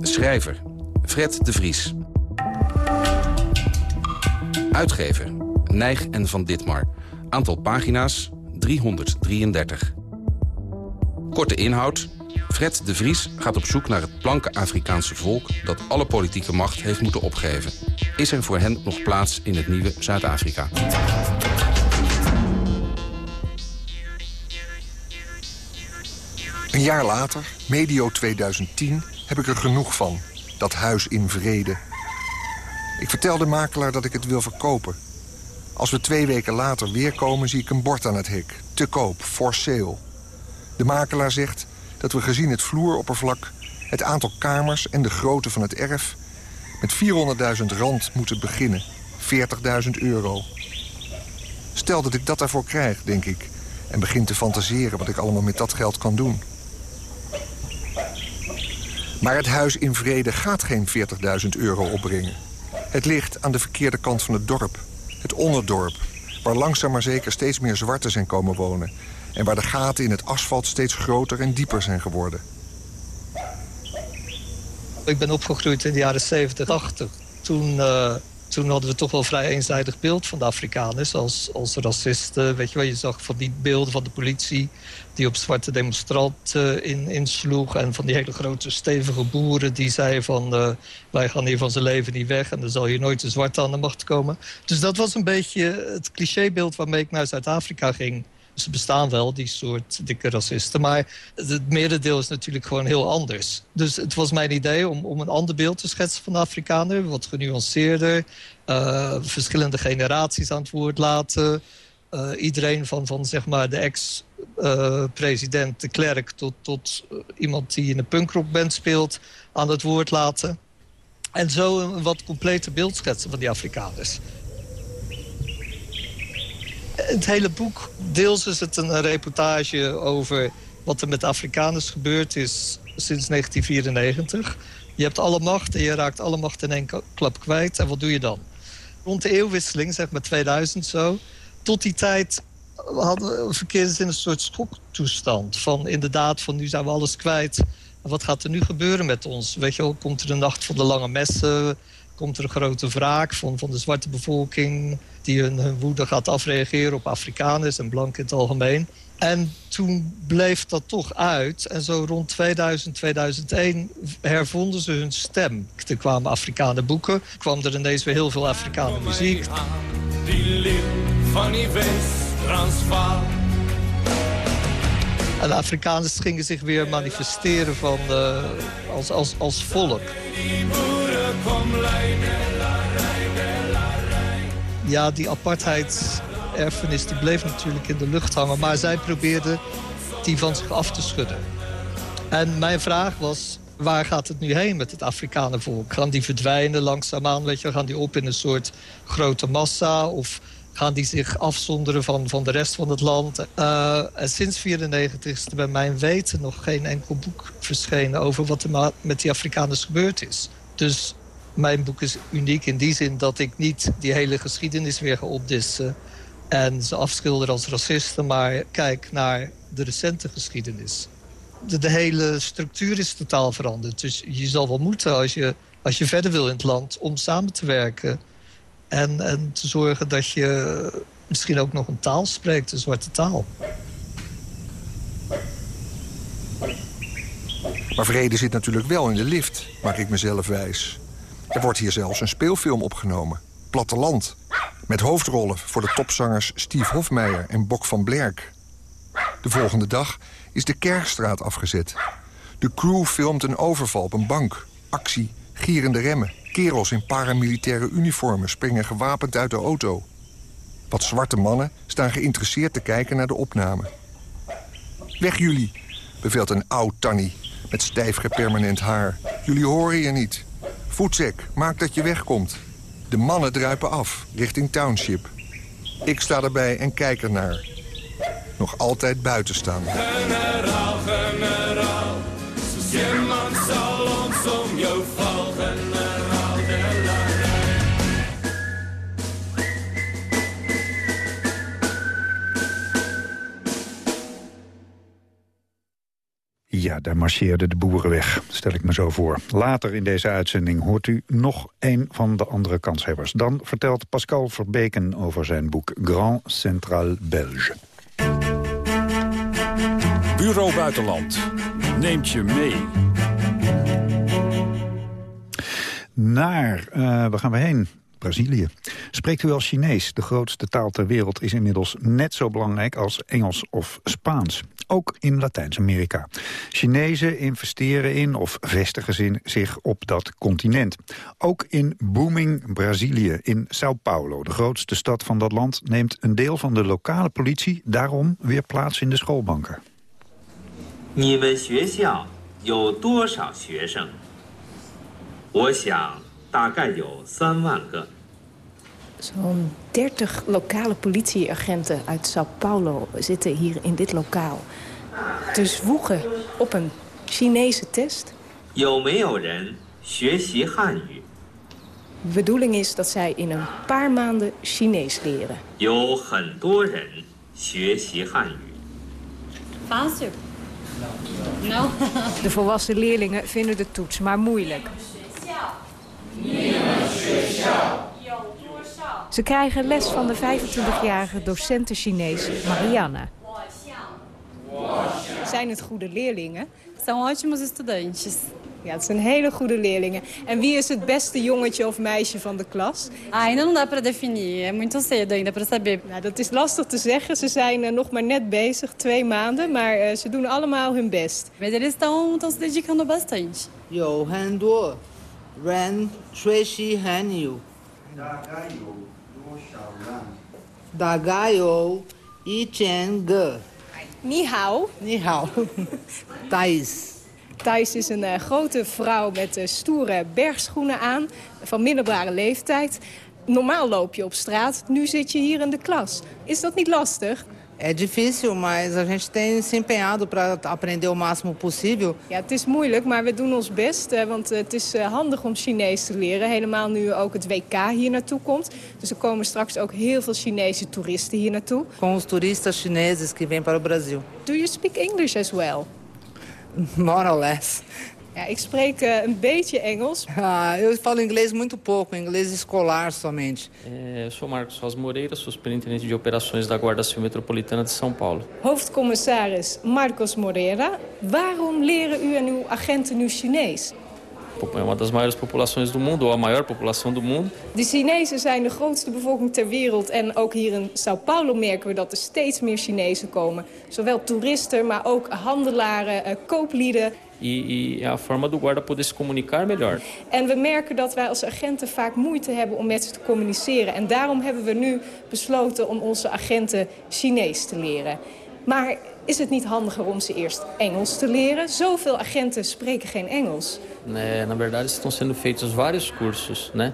Schrijver: Fred de Vries. Uitgever: Nijg en van Ditmar. Aantal pagina's: 333. Korte inhoud. Fred de Vries gaat op zoek naar het blanke Afrikaanse volk... dat alle politieke macht heeft moeten opgeven. Is er voor hen nog plaats in het nieuwe Zuid-Afrika? Een jaar later, medio 2010, heb ik er genoeg van. Dat huis in vrede. Ik vertel de makelaar dat ik het wil verkopen. Als we twee weken later weer komen, zie ik een bord aan het hek. Te koop, for sale. De makelaar zegt dat we gezien het vloeroppervlak... het aantal kamers en de grootte van het erf... met 400.000 rand moeten beginnen. 40.000 euro. Stel dat ik dat daarvoor krijg, denk ik... en begin te fantaseren wat ik allemaal met dat geld kan doen. Maar het huis in Vrede gaat geen 40.000 euro opbrengen. Het ligt aan de verkeerde kant van het dorp. Het onderdorp, waar langzaam maar zeker steeds meer zwarten zijn komen wonen... en waar de gaten in het asfalt steeds groter en dieper zijn geworden. Ik ben opgegroeid in de jaren 70, 80. Toen, eh, toen hadden we toch wel een vrij eenzijdig beeld van de Afrikaners als, als racisten. Weet je wel, je zag van die beelden van de politie die op zwarte demonstranten in, insloeg. En van die hele grote stevige boeren die zeiden van... eh, wij gaan hier van zijn leven niet weg en er zal hier nooit een zwarte aan de macht komen. Dus dat was een beetje het clichébeeld waarmee ik naar Zuid-Afrika ging. Ze bestaan wel, die soort dikke racisten. Maar het merendeel is natuurlijk gewoon heel anders. Dus het was mijn idee om, om een ander beeld te schetsen van de Afrikaner. Wat genuanceerder. eh, verschillende generaties aan het woord laten. Eh, iedereen van, van zeg maar de ex-president de Klerk... tot, tot eh, iemand die in een punkrockband speelt aan het woord laten. En zo een wat complete beeld schetsen van die Afrikaners. Het hele boek, deels is het een reportage over wat er met Afrikaners gebeurd is sinds 1994. Je hebt alle macht en je raakt alle macht in één klap kwijt. En wat doe je dan? Rond de eeuwwisseling, zeg maar 2000 zo, tot die tijd hadden we verkeerden ze in een soort schoktoestand. Van inderdaad, van nu zijn we alles kwijt. Wat gaat er nu gebeuren met ons? Weet je wel, komt er een nacht van de lange messen? Komt er een grote wraak van, van de zwarte bevolking... die hun, hun woede gaat afreageren op Afrikaners en blanken in het algemeen? En toen bleef dat toch uit. En zo rond 2000, 2001 hervonden ze hun stem. Er kwamen Afrikanen boeken. Er kwam er ineens weer heel veel Afrikanen muziek. Die van die West-Transvaal. En de Afrikaners gingen zich weer manifesteren van, eh, als, als, als volk. Ja, die apartheid-erfenis die bleef natuurlijk in de lucht hangen. Maar zij probeerden die van zich af te schudden. En mijn vraag was, waar gaat het nu heen met het Afrikanenvolk? Gaan die verdwijnen langzaamaan? Weet je, gaan die op in een soort grote massa? Of gaan die zich afzonderen van, van de rest van het land? Eh, en sinds 1994 is er bij mijn weten nog geen enkel boek verschenen... over wat er met die Afrikaners gebeurd is. Dus mijn boek is uniek in die zin dat ik niet die hele geschiedenis weer ga opdissen... en ze afschilderen als racisten. Maar kijk naar de recente geschiedenis. De, de hele structuur is totaal veranderd. Dus je zal wel moeten als je, als je verder wil in het land om samen te werken. En, en te zorgen dat je misschien ook nog een taal spreekt, een zwarte taal. Maar vrede zit natuurlijk wel in de lift, maak ik mezelf wijs. Er wordt hier zelfs een speelfilm opgenomen. Platteland. Met hoofdrollen voor de topzangers Steve Hofmeijer en Bok van Blerk. De volgende dag is de Kerkstraat afgezet. De crew filmt een overval op een bank. Actie, gierende remmen. Kerels in paramilitaire uniformen springen gewapend uit de auto. Wat zwarte mannen staan geïnteresseerd te kijken naar de opname. Weg jullie, beveelt een oud Tanny met stijf gepermanent haar. Jullie horen je niet. Voetzek, maak dat je wegkomt. De mannen druipen af, richting Township. Ik sta erbij en kijk ernaar. Nog altijd buiten staan. Ja, daar marcheerden de boeren weg, stel ik me zo voor. Later in deze uitzending hoort u nog een van de andere kanshebbers. Dan vertelt Pascal Verbeken over zijn boek Grand Central Belge. Bureau Buitenland neemt je mee. Naar, eh, waar gaan we heen? Brazilië. Spreekt u al Chinees? De grootste taal ter wereld is inmiddels net zo belangrijk als Engels of Spaans Ook in Latijns-Amerika. Chinezen investeren in of vestigen zin- zich op dat continent. Ook in booming Brazilië, in Sao Paulo, de grootste stad van dat land... neemt een deel van de lokale politie daarom weer plaats in de schoolbanken. 你们学校有多少学生？我想大概有三万个。 Zo'n 30 lokale politieagenten uit Sao Paulo zitten hier in dit lokaal. Te zwoegen op een Chinese test. De bedoeling is dat zij in een paar maanden Chinees leren. *laughs* De volwassen leerlingen vinden de toets maar moeilijk. Ze krijgen les van de 25-jarige docente Chinees Mariana. Zijn het goede leerlingen? São ótimos estudantes. Ja, het zijn hele goede leerlingen. En wie is het beste jongetje of meisje van de klas? Ah, ainda não dá para definir. É muito cedo ainda para saber. Nou, dat is lastig te zeggen. Ze zijn eh, nog maar net bezig, twee maanden. Maar eh, ze doen allemaal hun best. Mas eles estão se dedicando bastante. Yo, Ren, Tracy, Hanyu. Dagayo Ichenge. Ge. Ni hao. Ni hao. *laughs* Thais. Thais is een eh, grote vrouw met eh, stoere bergschoenen aan, van middelbare leeftijd. Normaal loop je op straat, nu zit je hier in de klas. Is dat niet lastig? É difícil, mas a gente tem se empenhado para aprender o máximo possível. Ja, het is moeilijk, maar we doen ons best. Want het is eh, handig om Chinees te leren. Helemaal nu ook het WK hier naartoe komt. Dus er komen straks ook heel veel Chinese toeristen hier naartoe. Com os turistas chineses que vêm para o Brasil. Do you speak English as well? *laughs* More or less. Ja, ik spreek eh, een beetje Engels. *laughs* Ah, eu falo inglês muito pouco, inglês escolar somente. É, eu sou Marcos Ros Moreira, sou superintendente de operações da Guarda Civil Metropolitana de São Paulo. Hoofdcommissaris Marcos Moreira. Waarom leren u en uw agenten nu Chinees? É uma das maiores populações do mundo, ou a maior população do mundo. De Chinezen zijn de grootste bevolking ter wereld. En ook hier in Sao Paulo merken we dat er steeds meer Chinezen komen. Zowel toeristen, maar ook handelaren, eh, kooplieden. E, e é a forma do guarda poder se comunicar melhor. En we merken dat wij als agenten vaak moeite hebben om met ze te communiceren. En daarom hebben we nu besloten om onze agenten Chinees te leren. Maar is het niet handiger om ze eerst Engels te leren? Zoveel agenten spreken geen Engels. É, na verdade, estão sendo feitos vários cursos, né?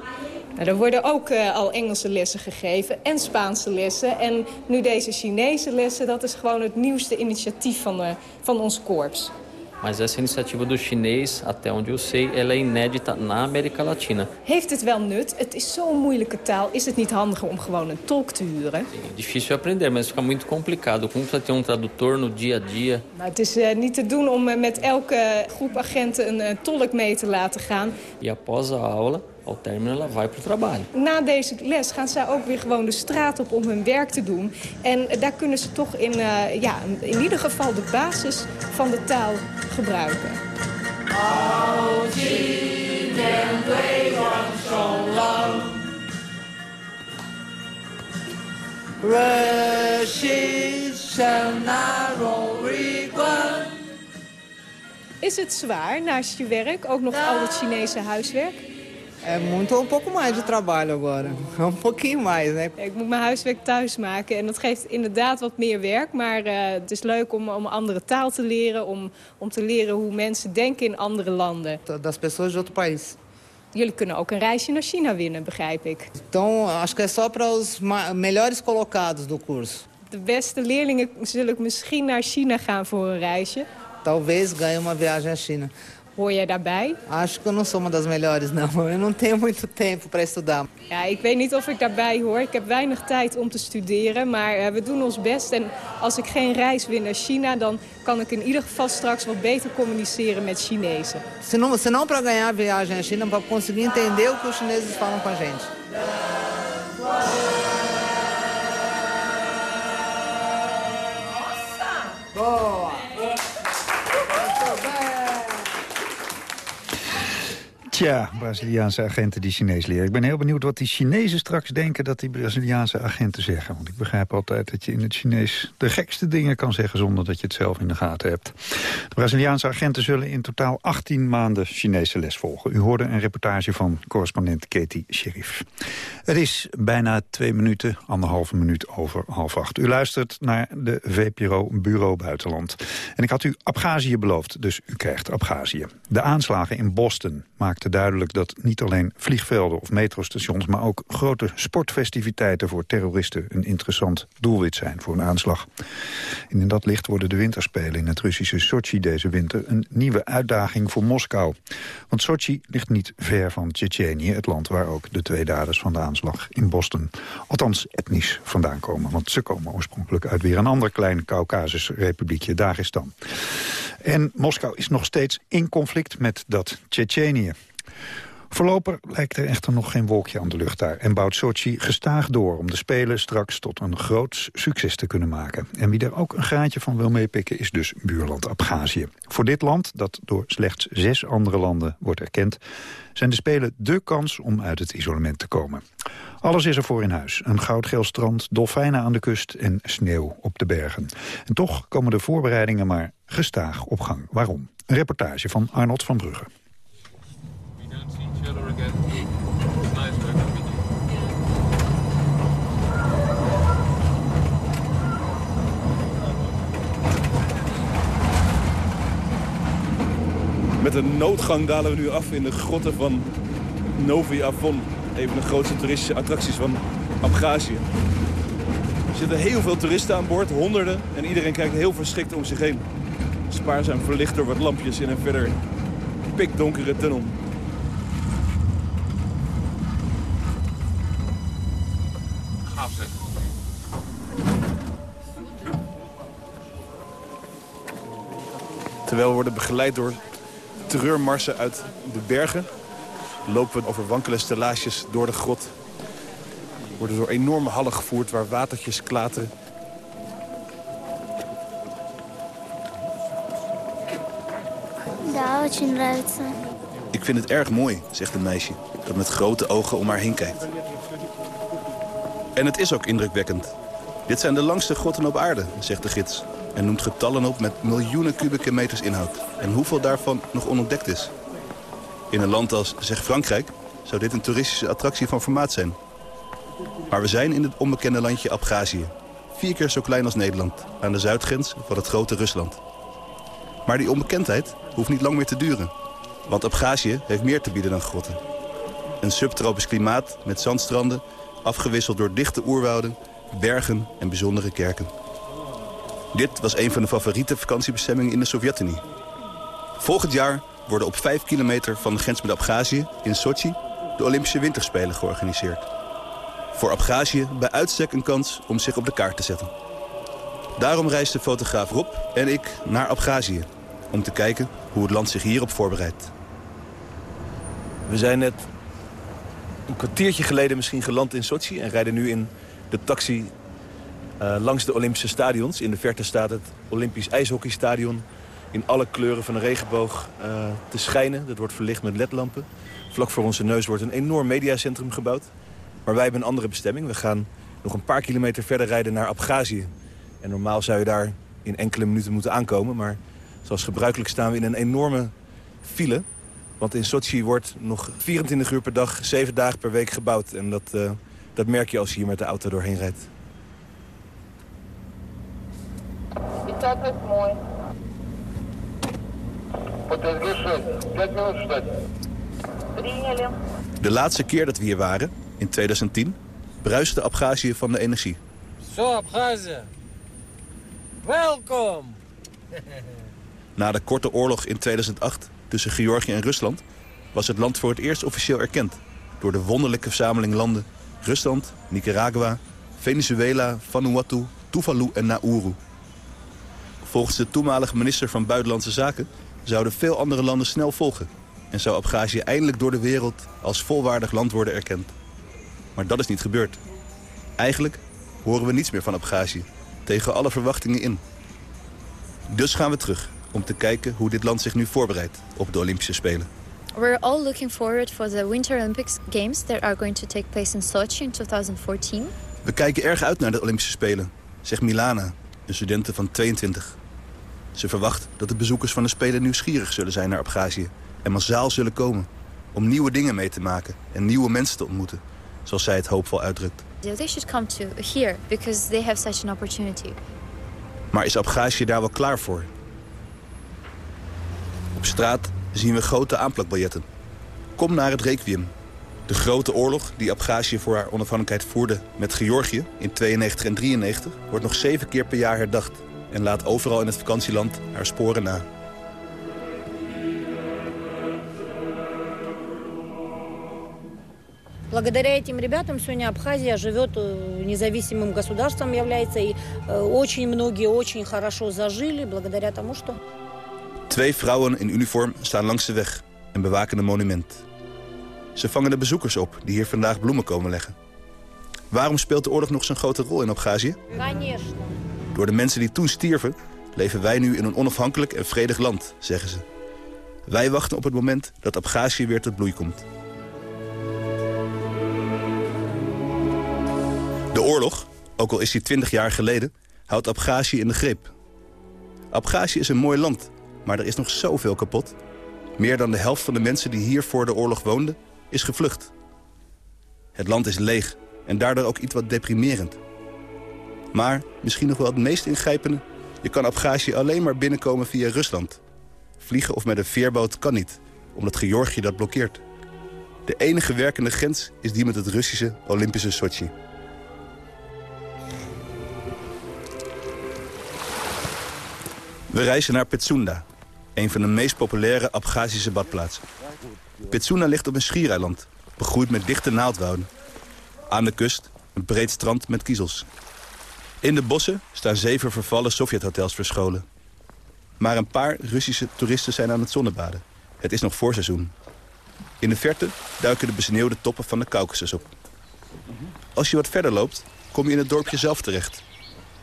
Nou, er worden ook eh, al Engelse lessen gegeven en Spaanse lessen. En nu deze Chinese lessen, dat is gewoon het nieuwste initiatief van, eh, van ons korps. Mas essa iniciativa do chinês, até onde eu sei, ela é inédita na América Latina. Heeft het wel nut? Het is zo'n moeilijke taal. Is het niet handiger om gewoon een tolk te huren? Difícil aprender, mas fica muito complicado. Como você ter um tradutor no dia a dia? Maar het is uh, niet te doen om uh, met elke groep agenten een uh, tolk mee te laten gaan. E após a aula, al termen ela vai. Na deze les gaan zij ook weer gewoon de straat op om hun werk te doen. En daar kunnen ze toch in, eh, ja, in ieder geval de basis van de taal gebruiken. Is het zwaar naast je werk ook nog al het Chinese huiswerk? É muito, um pouco mais de trabalho agora. *laughs* Um pouquinho mais, né? Ik moet mijn huiswerk thuis maken en dat geeft inderdaad wat meer werk. Maar uh, het is leuk om, om een andere taal te leren, om, om te leren hoe mensen denken in andere landen. Das pessoas de outro país. Jullie kunnen ook een reisje naar China winnen, begrijp ik. Então, acho que é só para os melhores colocados do curso. De beste leerlingen zullen misschien naar China gaan voor een reisje. Talvez ganhe uma viagem à China. Hoor jij daarbij? Acho que eu não sou uma das melhores, não. *laughs* Eu não tenho muito tempo para estudar. Ja, ik weet niet of ik daarbij hoor. Ik heb weinig tijd om te studeren, maar uh, we doen ons best. En als ik geen reis win naar China, dan kan ik in ieder geval straks wat beter communiceren met Chinezen. Se não, se não para ganhar viagem à China, para conseguir entender o que os chineses falam com a gente. Boa! Tja, Braziliaanse agenten die Chinees leren. Ik ben heel benieuwd wat die Chinezen straks denken dat die Braziliaanse agenten zeggen. Want ik begrijp altijd dat je in het Chinees de gekste dingen kan zeggen zonder dat je het zelf in de gaten hebt. De Braziliaanse agenten zullen in totaal 18 maanden Chinese les volgen. U hoorde een reportage van correspondent Katie Sherif. Het is bijna twee minuten, anderhalve minuut over half acht. U luistert naar de VPRO Bureau Buitenland. En ik had u Abhazie beloofd, dus u krijgt Abhazie. De aanslagen in Boston maakten duidelijk dat niet alleen vliegvelden of metrostations... maar ook grote sportfestiviteiten voor terroristen... een interessant doelwit zijn voor een aanslag. In dat licht worden de winterspelen in het Russische Sochi deze winter... een nieuwe uitdaging voor Moskou. Want Sochi ligt niet ver van Tsjetsjenië... het land waar ook de twee daders van de aanslag in Boston... althans etnisch vandaan komen. Want ze komen oorspronkelijk uit weer een ander klein Caucasus republiekje, Dagestan. En Moskou is nog steeds in conflict met dat Tsjetsjenië. Voorlopig lijkt er echter nog geen wolkje aan de lucht daar... en bouwt Sochi gestaag door om de Spelen straks tot een groot succes te kunnen maken. En wie er ook een graantje van wil meepikken is dus buurland Abhazie. Voor dit land, dat door slechts zes andere landen wordt erkend... zijn de Spelen dé kans om uit het isolement te komen. Alles is er voor in huis. Een goudgeel strand, dolfijnen aan de kust en sneeuw op de bergen. En toch komen de voorbereidingen maar gestaag op gang. Waarom? Een reportage van Arnold van Brugge. Met een noodgang dalen we nu af in de grotten van Novi Avon. Een van de grootste toeristische attracties van Abhazie. Er zitten heel veel toeristen aan boord, honderden. En iedereen kijkt heel verschrikt om zich heen. Spaarzaam verlicht door wat lampjes in een verder pikdonkere tunnel. Terwijl we worden begeleid door terreurmarsen uit de bergen... lopen we over wankele stellages door de grot. We worden door enorme hallen gevoerd waar watertjes klateren. Daar. Ik vind het erg mooi, zegt een meisje dat met grote ogen om haar heen kijkt. En het is ook indrukwekkend. Dit zijn de langste grotten op aarde, zegt de gids. En noemt getallen op met miljoenen kubieke meters inhoud. En hoeveel daarvan nog onontdekt is. In een land als, zeg Frankrijk, zou dit een toeristische attractie van formaat zijn. Maar we zijn in het onbekende landje Abhazie. Vier keer zo klein als Nederland, aan de zuidgrens van het grote Rusland. Maar die onbekendheid hoeft niet lang meer te duren. Want Abhazie heeft meer te bieden dan grotten. Een subtropisch klimaat met zandstranden, afgewisseld door dichte oerwouden, bergen en bijzondere kerken. Dit was een van de favoriete vakantiebestemmingen in de Sovjet-Unie. Volgend jaar worden op 5 kilometer van de grens met Abhazie in Sochi de Olympische Winterspelen georganiseerd. Voor Abhazie bij uitstek een kans om zich op de kaart te zetten. Daarom reisden fotograaf Rob en ik naar Abhazie om te kijken hoe het land zich hierop voorbereidt. We zijn net een kwartiertje geleden misschien geland in Sochi... en rijden nu in de taxi eh, langs de Olympische stadions. In de verte staat het Olympisch ijshockeystadion in alle kleuren van een regenboog eh, te schijnen. Dat wordt verlicht met ledlampen. Vlak voor onze neus wordt een enorm mediacentrum gebouwd. Maar wij hebben een andere bestemming. We gaan nog een paar kilometer verder rijden naar Abhazie. En normaal zou je daar in enkele minuten moeten aankomen. Maar zoals gebruikelijk staan we in een enorme file. Want in Sochi wordt nog 24 uur per dag, 7 dagen per week gebouwd. En dat, uh, dat merk je als je hier met de auto doorheen rijdt. mooi. De laatste keer dat we hier waren, in 2010, bruiste Abhazie van de energie. Zo, Abhazie. Welkom! *laughs* Na de korte oorlog in 2008 tussen Georgië en Rusland... was het land voor het eerst officieel erkend... door de wonderlijke verzameling landen Rusland, Nicaragua, Venezuela, Vanuatu, Tuvalu en Nauru. Volgens de toenmalige minister van Buitenlandse Zaken zouden veel andere landen snel volgen... en zou Abhazie eindelijk door de wereld als volwaardig land worden erkend. Maar dat is niet gebeurd. Eigenlijk horen we niets meer van Abhazie, tegen alle verwachtingen in. Dus gaan we terug om te kijken hoe dit land zich nu voorbereidt op de Olympische Spelen. We're all looking forward for the Winter Olympics Games that are going to take place in Sochi in 2014. We kijken erg uit naar de Olympische Spelen, zegt Milana, een studente van 22. Ze verwacht dat de bezoekers van de Spelen nieuwsgierig zullen zijn naar Abhazie... en massaal zullen komen om nieuwe dingen mee te maken en nieuwe mensen te ontmoeten... zoals zij het hoopvol uitdrukt. They should come to here because they have such an opportunity. Maar is Abhazie daar wel klaar voor? Op straat zien we grote aanplakbiljetten. Kom naar het Requiem. De grote oorlog die Abhazie voor haar onafhankelijkheid voerde met Georgië in 92 en 93 wordt nog zeven keer per jaar herdacht en laat overal in het vakantieland haar sporen na. Благодаря этим ребятам сегодня Абхазия живет э, независимым государством, является. И э, очень многие очень хорошо зажили благодаря тому, что... Twee vrouwen in uniform staan langs de weg en bewaken een monument. Ze vangen de bezoekers op die hier vandaag bloemen komen leggen. Waarom speelt de oorlog nog zo'n grote rol in Abkhazie? Door de mensen die toen stierven, leven wij nu in een onafhankelijk en vredig land, zeggen ze. Wij wachten op het moment dat Abkhazie weer tot bloei komt. De oorlog, ook al is die 20 jaar geleden, houdt Abkhazie in de greep. Abkhazie is een mooi land maar er is nog zoveel kapot. Meer dan de helft van de mensen die hier voor de oorlog woonden, is gevlucht. Het land is leeg en daardoor ook iets wat deprimerend. Maar misschien nog wel het meest ingrijpende... je kan Abhazie alleen maar binnenkomen via Rusland. Vliegen of met een veerboot kan niet, omdat Georgië dat blokkeert. De enige werkende grens is die met het Russische Olympische Sochi. We reizen naar Petsunda, een van de meest populaire Abhazische badplaatsen. Petsunda ligt op een schiereiland, begroeid met dichte naaldwouden. Aan de kust een breed strand met kiezels. In de bossen staan zeven vervallen Sovjet-hotels verscholen. Maar een paar Russische toeristen zijn aan het zonnebaden. Het is nog voorseizoen. In de verte duiken de besneeuwde toppen van de Caucasus op. Als je wat verder loopt, kom je in het dorpje zelf terecht.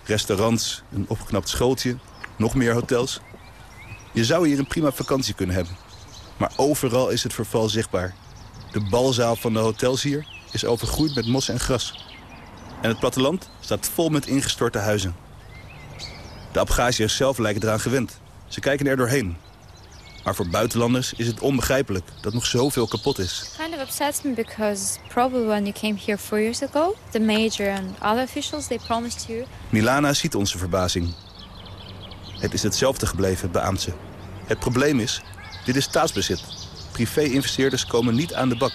Restaurants, een opgeknapt schooltje, nog meer hotels. Je zou hier een prima vakantie kunnen hebben. Maar overal is het verval zichtbaar. De balzaal van de hotels hier is overgroeid met mos en gras. En het platteland staat vol met ingestorte huizen. De Abhaziërs zelf lijken eraan gewend. Ze kijken er doorheen. Maar voor buitenlanders is het onbegrijpelijk dat nog zoveel kapot is. Kind of upsets me because probably when you came here four years ago, the major and other officials they promised you. Milana ziet onze verbazing. Het is hetzelfde gebleven, beaamt ze. Het probleem is, dit is staatsbezit. Privé-investeerders komen niet aan de bak.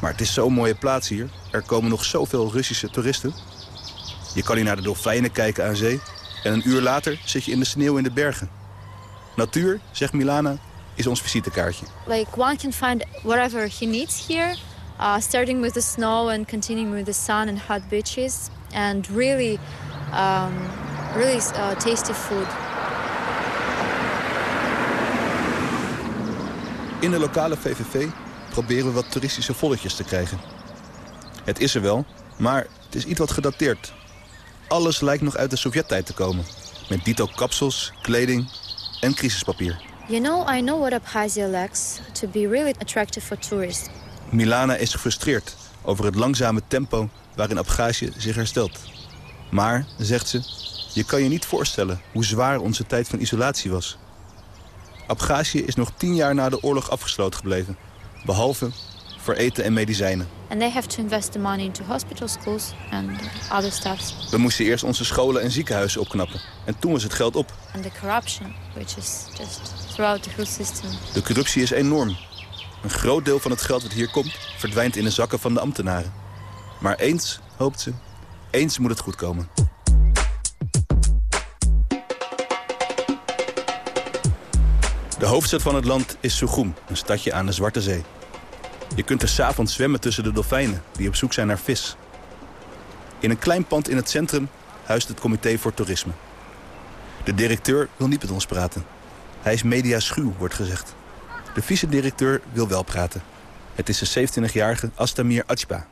Maar het is zo'n mooie plaats hier. Er komen nog zoveel Russische toeristen. Je kan hier naar de dolfijnen kijken aan zee. En een uur later zit je in de sneeuw in de bergen. Natuur, zegt Milana, is ons visitekaartje. Like one can find whatever he needs here, uh, starting with the snow and continuing with the sun and hot beaches, and really, um, really uh, tasty food. In de lokale VVV proberen we wat toeristische volletjes te krijgen. Het is er wel, maar het is iets wat gedateerd. Alles lijkt nog uit de Sovjet-tijd te komen. Met dito kapsels, kleding en crisispapier. You know, I know what Abkhazia lacks to be really attractive for tourists. Milana is gefrustreerd over het langzame tempo waarin Abkhazie zich herstelt. Maar, zegt ze, je kan je niet voorstellen hoe zwaar onze tijd van isolatie was. Abkhazie is nog tien jaar na de oorlog afgesloten gebleven. Behalve voor eten en medicijnen. And they have to invest the money into hospital schools and other stuff. We moesten eerst onze scholen en ziekenhuizen opknappen. En toen was het geld op. And the corruption, which is just throughout the whole system. De corruptie is enorm. Een groot deel van het geld dat hier komt... verdwijnt in de zakken van de ambtenaren. Maar eens, hoopt ze, eens moet het goed komen. De hoofdstad van het land is Sukhum, een stadje aan de Zwarte Zee. Je kunt er s'avonds zwemmen tussen de dolfijnen die op zoek zijn naar vis. In een klein pand in het centrum huist het comité voor toerisme. De directeur wil niet met ons praten. Hij is media schuw, wordt gezegd. De vice-directeur wil wel praten. Het is de 27-jarige Astamir Achpa.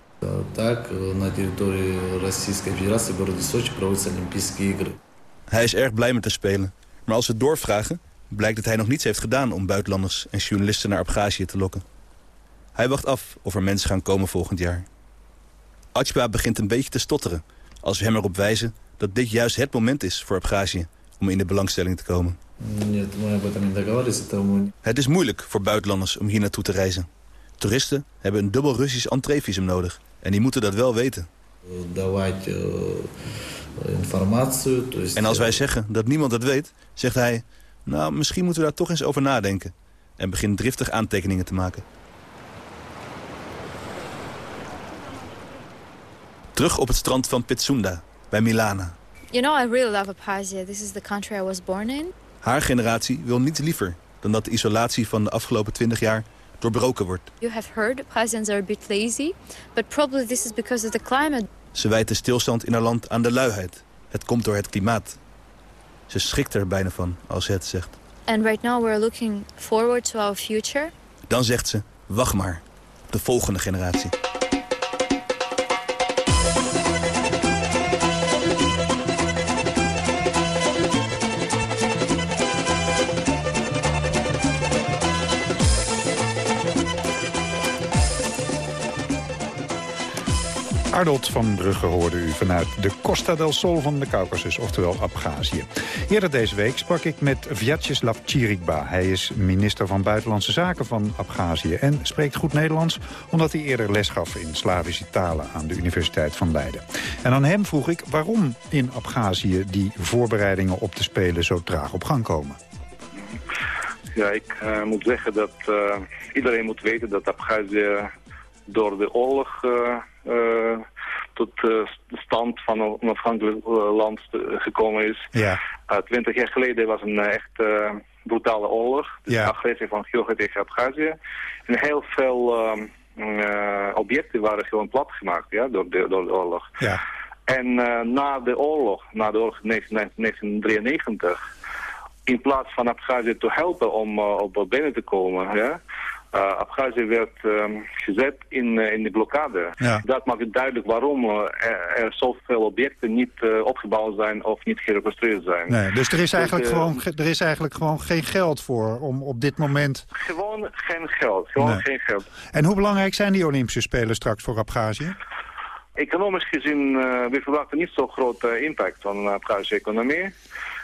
Hij is erg blij met de Spelen. Maar als we doorvragen, blijkt dat hij nog niets heeft gedaan om buitenlanders en journalisten naar Abkhazie te lokken. Hij wacht af of er mensen gaan komen volgend jaar. Atjba begint een beetje te stotteren als we hem erop wijzen dat dit juist het moment is voor Abkhazie om in de belangstelling te komen. Het is moeilijk voor buitenlanders om hier naartoe te reizen. Toeristen hebben een dubbel Russisch entreevisum nodig en die moeten dat wel weten. En als wij zeggen dat niemand dat weet, zegt hij nou, misschien moeten we daar toch eens over nadenken. En begint driftig aantekeningen te maken. Terug op het strand van Pitsunda, bij Milana. You know, I really love Abkhazia. This is the country I was born in. Haar generatie wil niets liever dan dat de isolatie van de afgelopen 20 jaar doorbroken wordt. You have heard Abkhazians are a bit lazy, but probably this is because of the climate. Ze wijt de stilstand in haar land aan de luiheid. Het komt door het klimaat. Ze schrikt er bijna van als ze het zegt. And right now we're looking forward to our future. Dan zegt ze, wacht maar, op de volgende generatie. Arnold van Brugge hoorde u vanuit de Costa del Sol van de Caucasus, oftewel Abhazie. Eerder deze week sprak ik met Vyacheslav Chirikba. Hij is minister van Buitenlandse Zaken van Abhazie en spreekt goed Nederlands... omdat hij eerder les gaf in Slavische talen aan de Universiteit van Leiden. En aan hem vroeg ik waarom in Abhazie die voorbereidingen op de Spelen zo traag op gang komen. Ja, ik eh, moet zeggen dat eh, iedereen moet weten dat Abhazie door de oorlog eh, eh, tot eh, de stand van een onafhankelijk land gekomen is. Ja. Twintig jaar geleden was een echt brutale oorlog. Dus Ja. de agressie van Georgië tegen Abhazie. En heel veel ehm, eh, objecten waren gewoon platgemaakt ja, door, de, door de oorlog. Ja. En na de oorlog, na de oorlog 19- 1993, in plaats van Abhazie te helpen om op benen te komen, ja, eh Abhazie werd ehm, gezet in, eh, in de blokkade. Ja. Dat maakt het duidelijk waarom eh, er, er zoveel objecten niet opgebouwd zijn of niet gereconstrueerd zijn. Nee, dus er is, eigenlijk eh, gewoon, ge- er is eigenlijk gewoon geen geld voor om op dit moment... Gewoon geen geld, gewoon Nee. geen geld. En hoe belangrijk zijn die Olympische Spelen straks voor Abhazie? Economisch gezien, we verwachten niet zo'n grote impact van de Afghaanse economie.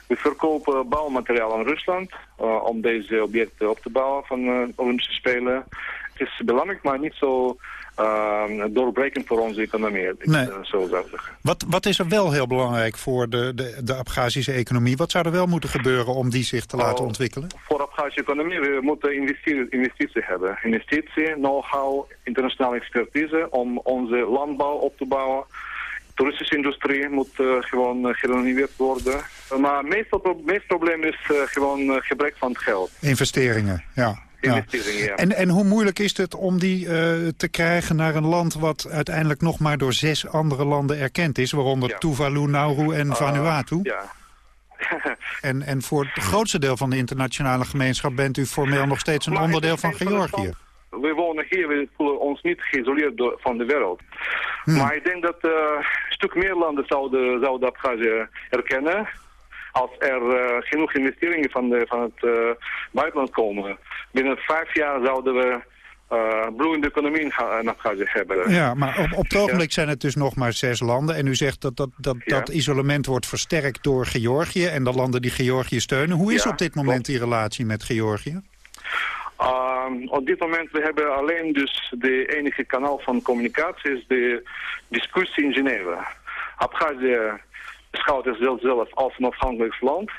We verkopen bouwmateriaal aan Rusland eh, om deze objecten op te bouwen van de Olympische Spelen. Het is belangrijk, maar niet zo eh, doorbrekend voor onze economie, Nee. eh, zo zou zeggen. Wat, wat is er wel heel belangrijk voor de, de, de Abhazische economie? Wat zou er wel moeten gebeuren om die zich te laten Oh. ontwikkelen? Voor de Afghaanse economie we moeten investeer- investitie hebben. Investitie, know-how, internationale expertise om onze landbouw op te bouwen. Toeristische industrie moet eh, gewoon eh, gerenoveerd worden. Maar het meeste, pro- meeste probleem is eh, gewoon eh, gebrek van het geld. Investeringen, ja. Investeringen, ja. En, en hoe moeilijk is het om die eh, te krijgen naar een land... wat uiteindelijk nog maar door zes andere landen erkend is... waaronder Tuvalu, Nauru en Vanuatu? Ja. *laughs* En, en voor het grootste deel van de internationale gemeenschap... bent u formeel nog steeds een onderdeel van Georgië. We wonen hier, we voelen ons niet geïsoleerd door, van de wereld. Maar ik denk dat eh, een stuk meer landen zouden, zouden Abhazie erkennen. Als er eh, genoeg investeringen van, de, van het eh, buitenland komen. Binnen vijf jaar zouden we eh bloeiende economie in in Abhazie hebben. Ja, maar op, op het ogenblik zijn het dus nog maar zes landen. En u zegt dat dat, dat, dat isolement wordt versterkt door Georgië... en de landen die Georgië steunen. Hoe is Ja, op dit moment die relatie met Georgië? Um, op dit moment we hebben alleen dus de enige kanaal van communicatie is de discussie in Genève. Abhazie beschouwt zichzelf zelf als een afhankelijk land.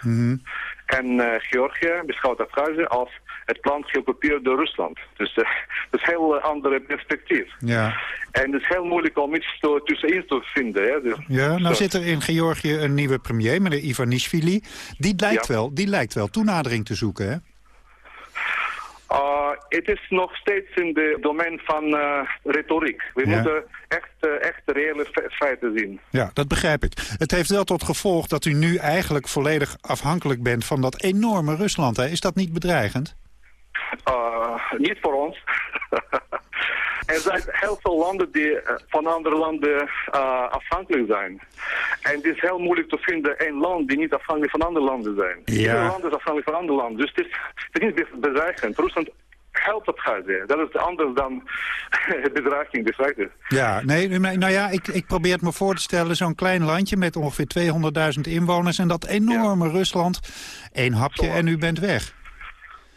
En eh, Georgië beschouwt Abhazie als het land geoccupeerd door Rusland. Dus eh, *laughs* dat is een heel eh, andere perspectief. Ja, En het is heel moeilijk om iets tussenin te vinden. Hè? Dus, ja nou zo. zit er in Georgië een nieuwe premier, meneer Ivanishvili. Die lijkt, Ja. wel, die lijkt wel toenadering te zoeken, hè? Uh, het is nog steeds in de domein van eh, retoriek. We Ja. moeten echt, eh, echt reële fe- feiten zien. Ja, dat begrijp ik. Het heeft wel tot gevolg dat u nu eigenlijk volledig afhankelijk bent... van dat enorme Rusland. Hè? Is dat niet bedreigend? Uh, niet voor ons. *laughs* er zijn heel veel landen die eh, van andere landen eh, afhankelijk zijn. En het is heel moeilijk te vinden één land die niet afhankelijk van andere landen zijn. Ja. Ieder land is afhankelijk van andere landen. Dus het is, het is niet be- bedreigend. Rusland helpt het Gaza. Dat is anders dan *laughs* bedreiging, de feiten. Ja, nee, nou ja, ik, ik probeer het me voor te stellen... zo'n klein landje met ongeveer 200.000 inwoners... en dat enorme Rusland, één hapje en u bent weg.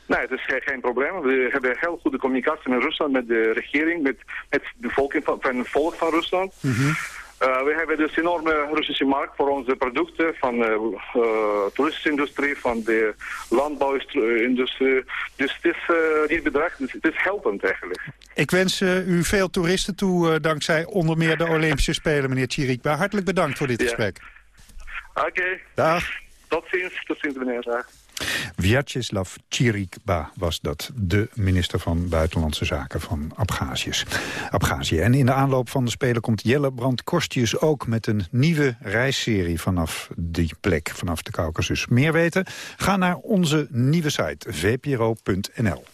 Nee, het is geen, probleem. We hebben heel goede communicatie met Rusland, met de regering, met, met de bevolking van, van het volk van Rusland. Uh, we hebben dus enorme Russische markt voor onze producten, van de uh, toeristische industrie, van de landbouwindustrie. Dus het is uh, niet bedreigend, het is- het is helpend eigenlijk. Ik wens eh, u veel toeristen toe, eh, dankzij onder meer de Olympische Spelen, meneer Chirikba. Hartelijk bedankt voor dit Ja. gesprek. Oké, Dag. tot ziens, tot ziens meneer. Dag. Vyacheslav Chirikba was dat, de minister van Buitenlandse Zaken van Abhaziërs. Abhazië. En in de aanloop van de Spelen komt Jelle Brand Korstius ook met een nieuwe reisserie vanaf die plek, vanaf de Caucasus. Meer weten? Ga naar onze nieuwe site vpro.nl.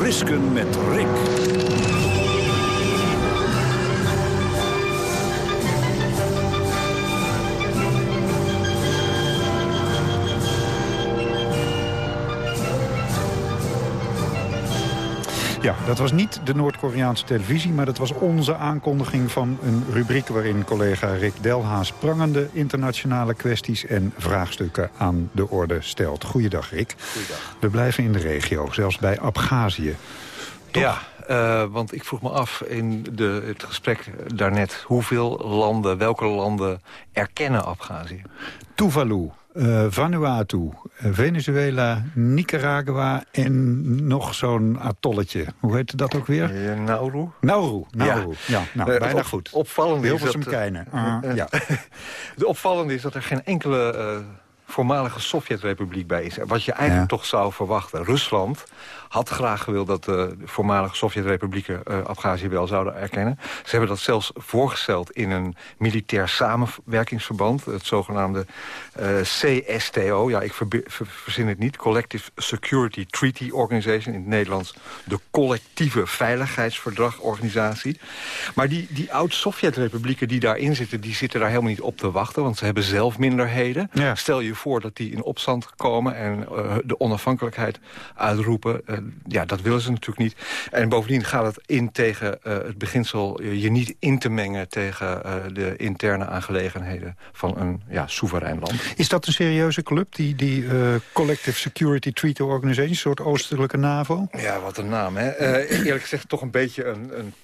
Risken met Rick. Ja, dat was niet de Noord-Koreaanse televisie... maar dat was onze aankondiging van een rubriek... waarin collega Rick Delhaas prangende internationale kwesties... en vraagstukken aan de orde stelt. Goeiedag, Rick. Goeiedag. We blijven in de regio, zelfs bij Abhazie. Ja, eh, want ik vroeg me af in de, het gesprek daarnet... hoeveel landen, welke landen erkennen Abhazie? Tuvalu, eh, Vanuatu, eh, Venezuela, Nicaragua... en nog zo'n atolletje. Hoe heette dat ook weer? Eh, Nauru. Nauru, Nauru. Ja, nou, bijna op- goed. Opvallend is dat... Ah, ja. *laughs* De opvallende is dat er geen enkele voormalige Sovjet-republiek bij is. Wat je eigenlijk toch zou verwachten. Rusland had graag gewild dat eh, de voormalige Sovjet-republieken Abhazie wel zouden erkennen. Ze hebben dat zelfs voorgesteld in een militair samenwerkingsverband. Het zogenaamde eh, CSTO. Ja, ik ver- verzin het niet. Collective Security Treaty Organization. In het Nederlands de collectieve veiligheidsverdragorganisatie. Maar die, die oud-Sovjet-republieken die daarin zitten... die zitten daar helemaal niet op te wachten. Want ze hebben zelf minderheden. Stel je voor dat die in opstand komen... en de onafhankelijkheid uitroepen. Ja, dat willen ze natuurlijk niet. En bovendien gaat het in tegen eh, het beginsel... eh, je niet in te mengen tegen eh, de interne aangelegenheden... van een ja, soeverein land. Is dat een serieuze club, die, die Collective Security Treaty Organization... een soort oostelijke NAVO? Ja, wat een naam, hè? Eerlijk gezegd toch een beetje een, een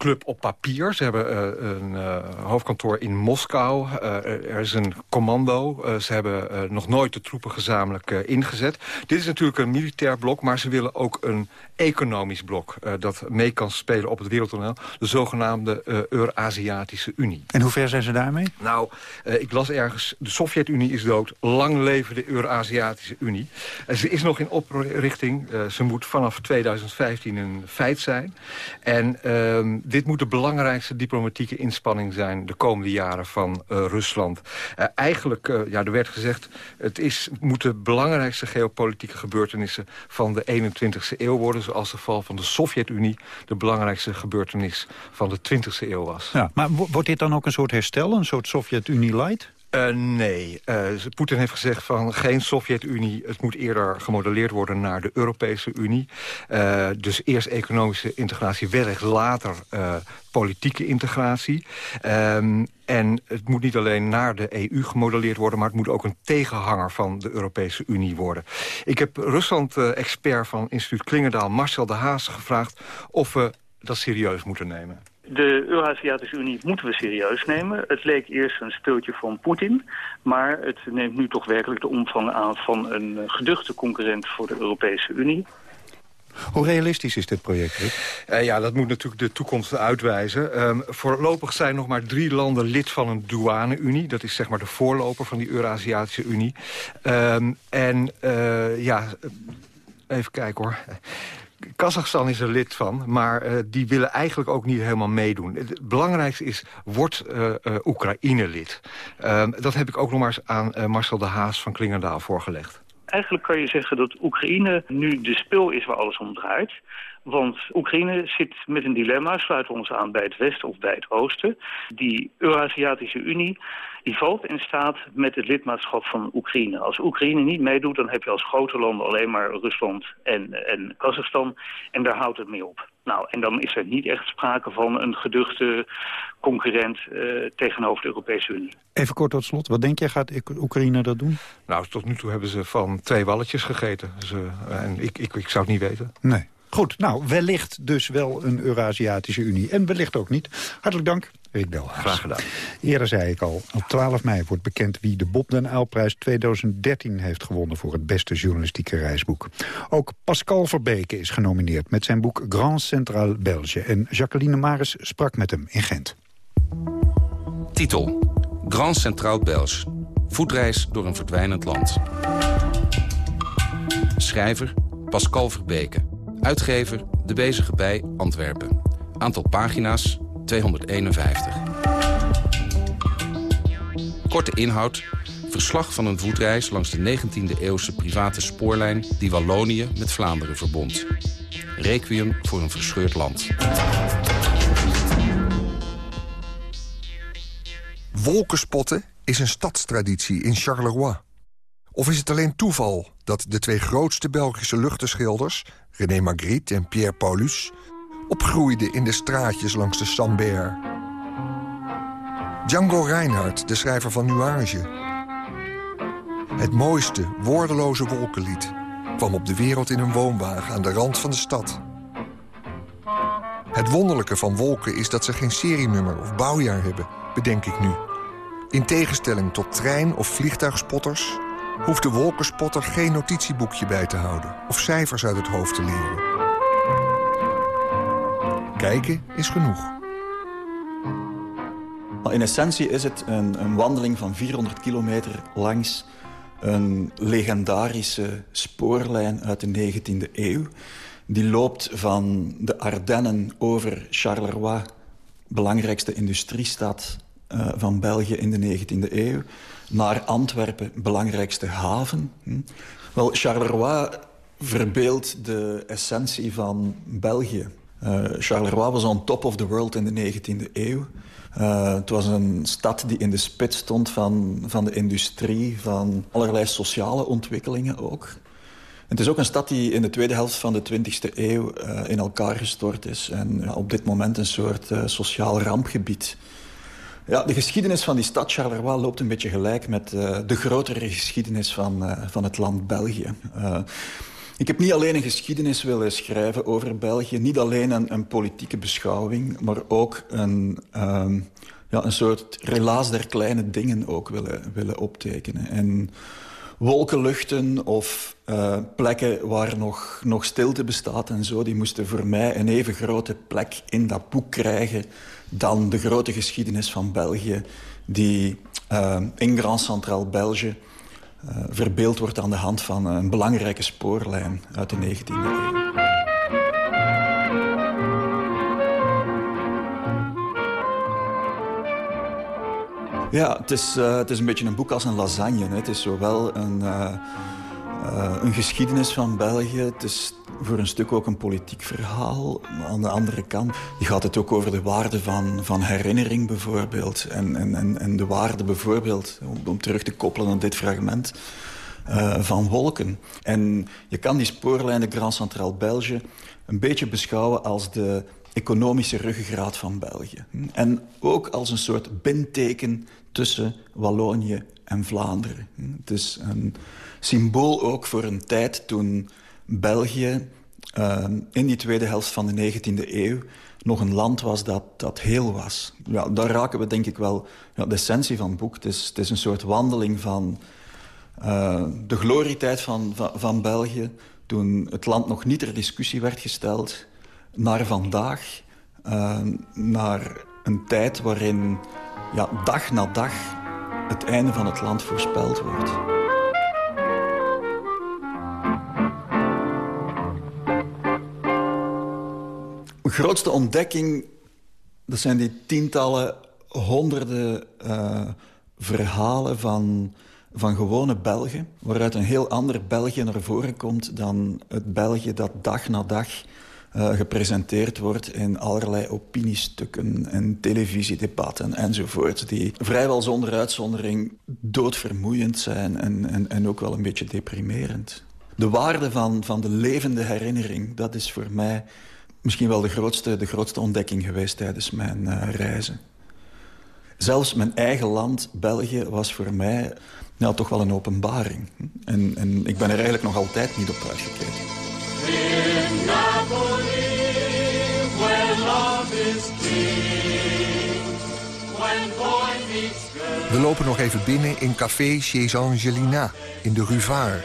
club op papier. Ze hebben uh, een uh, hoofdkantoor in Moskou. Uh, er is een commando. ze hebben nog nooit de troepen gezamenlijk ingezet. Dit is natuurlijk een militair blok, maar ze willen ook een economisch blok... dat mee kan spelen op het wereldtoneel. De zogenaamde Euraziatische Unie. En hoe ver zijn ze daarmee? Nou, ik las ergens, de Sovjet-Unie is dood. Lang leven de Euraziatische Unie. ze is nog in oprichting. ze moet vanaf 2015 een feit zijn. En ehm, dit moet de belangrijkste diplomatieke inspanning zijn... de komende jaren van uh, Rusland. Uh, eigenlijk, uh, ja, er werd gezegd... het is, moet de belangrijkste geopolitieke gebeurtenissen... van de 21e eeuw worden... zoals de val van de Sovjet-Unie... de belangrijkste gebeurtenis van de 20e eeuw was. Ja, maar wordt dit dan ook een soort herstel? Een soort Sovjet-Unie light? Uh, nee. Uh, Poetin heeft gezegd van geen Sovjet-Unie. Het moet eerder gemodelleerd worden naar de Europese Unie. Uh, dus eerst economische integratie, wellicht later politieke integratie. Um, en het moet niet alleen naar de EU gemodelleerd worden... maar het moet ook een tegenhanger van de Europese Unie worden. Ik heb Rusland-expert van instituut Klingendaal, Marcel de Haas, gevraagd... of we dat serieus moeten nemen. De Euraziatische Unie moeten we serieus nemen. Het leek eerst een speeltje van Poetin, maar het neemt nu toch werkelijk de omvang aan van een geduchte concurrent voor de Europese Unie. Hoe realistisch is dit project, Uh, ja, dat moet natuurlijk de toekomst uitwijzen. Um, voorlopig zijn nog maar drie landen lid van een douane-unie. Dat is zeg maar de voorloper van die Euraziatische Unie. Um, en uh, ja, even kijken hoor. Kazachstan is er lid van, maar uh, die willen eigenlijk ook niet helemaal meedoen. Het belangrijkste is, wordt uh, uh, Oekraïne lid? Ehm, dat heb ik ook nog maar aan Marcel de Haas van Klingendaal voorgelegd. Eigenlijk kan je zeggen dat Oekraïne nu de spil is waar alles om draait. Want Oekraïne zit met een dilemma, sluiten we ons aan bij het Westen of bij het Oosten. Die Euraziatische Unie die valt in staat met het lidmaatschap van Oekraïne. Als Oekraïne niet meedoet, dan heb je als grote landen alleen maar Rusland en, en Kazachstan. En daar houdt het mee op. Nou, en dan is er niet echt sprake van een geduchte concurrent uh, tegenover de Europese Unie. Even kort tot slot, wat denk jij, gaat Oekraïne dat doen? Nou, tot nu toe hebben ze van twee walletjes gegeten. Ze, en ik, ik, ik zou het niet weten. Nee. Goed, nou, wellicht dus wel een Eurasiatische Unie. En wellicht ook niet. Hartelijk dank, Rick Belhaas. Graag gedaan. Eerder zei ik al, op 12 mei wordt bekend wie de Bob den Uylprijs 2013 heeft gewonnen voor het beste journalistieke reisboek. Ook Pascal Verbeke is genomineerd met zijn boek Grand Central Belge. En Jacqueline Maris sprak met hem in Gent. Titel Grand Centraal Belge. Voetreis door een verdwijnend land. Schrijver Pascal Verbeke. Uitgever De Bezige Bij Antwerpen. Aantal pagina's 251. Korte inhoud. Verslag van een voetreis langs de 19e-eeuwse private spoorlijn... die Wallonië met Vlaanderen verbond. Requiem voor een verscheurd land. Wolkenspotten is een stadstraditie in Charleroi. Of is het alleen toeval dat de twee grootste Belgische luchtenschilders... René Magritte en Pierre Paulus... opgroeiden in de straatjes langs de Sambert? Django Reinhardt, de schrijver van Nuage. Het mooiste, woordeloze wolkenlied... kwam op de wereld in een woonwagen aan de rand van de stad. Het wonderlijke van wolken is dat ze geen serienummer of bouwjaar hebben, bedenk ik nu. In tegenstelling tot trein- of vliegtuigspotters hoeft de wolkenspotter geen notitieboekje bij te houden... of cijfers uit het hoofd te leren. Kijken is genoeg. In essentie is het een, een wandeling van 400 kilometer langs een legendarische spoorlijn uit de 19e eeuw. Die loopt van de Ardennen over Charleroi, belangrijkste industriestad uh, van België in de 19e eeuw naar Antwerpen, belangrijkste haven. Hm. Wel, Charleroi verbeeldt de essentie van België. Uh, Charleroi was on top of the world in de 19e eeuw. Uh, het was een stad die in de spits stond van, van de industrie, van allerlei sociale ontwikkelingen ook. Het is ook een stad die in de tweede helft van de 20e eeuw uh, in elkaar gestort is. En op dit moment een soort sociaal rampgebied ja, de geschiedenis van die stad Charleroi loopt een beetje gelijk met de grotere geschiedenis van, van het land België. Ik heb niet alleen een geschiedenis willen schrijven over België, niet alleen een, politieke beschouwing, maar ook een, um, ja, een soort relaas der kleine dingen ook willen, willen optekenen. En wolkenluchten of uh, plekken waar nog, nog stilte bestaat en zo... die moesten voor mij een even grote plek in dat boek krijgen... dan de grote geschiedenis van België... die uh, in Grand Centraal België verbeeld wordt aan de hand van een belangrijke spoorlijn uit de 19e eeuw. Ja, het is, uh, het is een beetje een boek als een lasagne. Het is zowel een, uh, een geschiedenis van België. Het is voor een stuk ook een politiek verhaal. Aan de andere kant gaat het ook over de waarde van, van herinnering bijvoorbeeld. En, en, en de waarde bijvoorbeeld, om, terug te koppelen aan dit fragment... van wolken. En je kan die spoorlijn de Grand Centraal België een beetje beschouwen als de economische ruggengraat van België. En ook als een soort bindteken tussen Wallonië en Vlaanderen. Het is een symbool ook voor een tijd toen België uh, in die tweede helft van de 19e eeuw nog een land was dat, dat heel was. Ja, daar raken we denk ik wel ja, de essentie van het boek. Het is, het is een soort wandeling van uh, de glorietijd van, van, van België... toen het land nog niet ter discussie werd gesteld... naar vandaag, uh, naar een tijd waarin ja, dag na dag het einde van het land voorspeld wordt. Grootste ontdekking, dat zijn die tientallen, honderden uh, verhalen van, van gewone Belgen... waaruit een heel ander België naar voren komt dan het België dat dag na dag uh, gepresenteerd wordt in allerlei opiniestukken en televisiedebatten enzovoort. Die vrijwel zonder uitzondering doodvermoeiend zijn en, en, en ook wel een beetje deprimerend. De waarde van, van de levende herinnering, dat is voor mij misschien wel de grootste, de grootste ontdekking geweest tijdens mijn uh, reizen. Zelfs mijn eigen land, België, was voor mij nou, toch wel een openbaring. En, en ik ben er eigenlijk nog altijd niet op uitgekeken. In Napoli, where love is king. When boy meets girl. We lopen nog even binnen in café Chez Angelina in de Ruvard.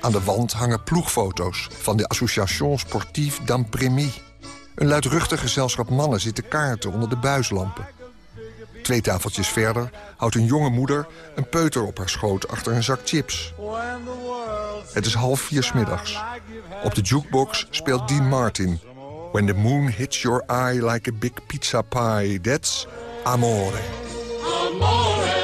Aan de wand hangen ploegfoto's van de Association Sportive d'Amprémy. Een luidruchtig gezelschap mannen zitten kaarten onder de buislampen. Twee tafeltjes verder houdt een jonge moeder een peuter op haar schoot achter een zak chips. Het is half vier smiddags. Op de jukebox speelt Dean Martin. When the moon hits your eye like a big pizza pie, that's amore. Amore,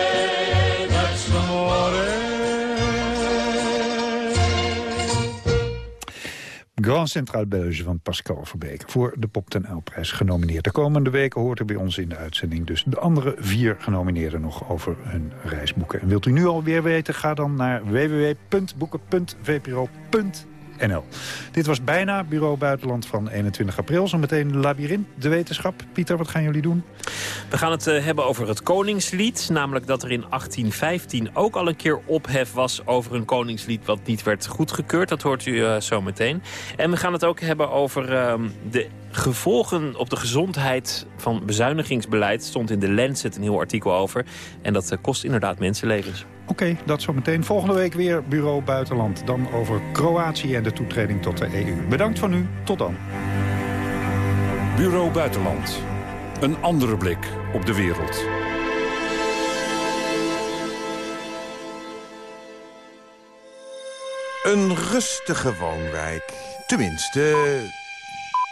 Grand Centraal Belge van Pascal Verbeek voor de Pop ten Uyl-prijs genomineerd. De komende weken hoort er bij ons in de uitzending dus de andere vier genomineerden nog over hun reisboeken. En wilt u nu alweer weten, ga dan naar www.boeken.vpro.nl. Dit was bijna Bureau Buitenland van 21 april. Zometeen Labyrinth, de wetenschap. Pieter, wat gaan jullie doen? We gaan het uh, hebben over het Koningslied. Namelijk dat er in 1815 ook al een keer ophef was over een Koningslied... wat niet werd goedgekeurd. Dat hoort u uh, zo meteen. En we gaan het ook hebben over uh, de gevolgen op de gezondheid van bezuinigingsbeleid. stond in de Lancet een heel artikel over. En dat uh, kost inderdaad mensenlevens. Oké, okay, dat zometeen. Volgende week weer Bureau Buitenland. Dan over Kroatië en de toetreding tot de EU. Bedankt voor nu. Tot dan. Bureau Buitenland. Een andere blik op de wereld. Een rustige woonwijk. Tenminste,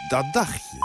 dat dacht je.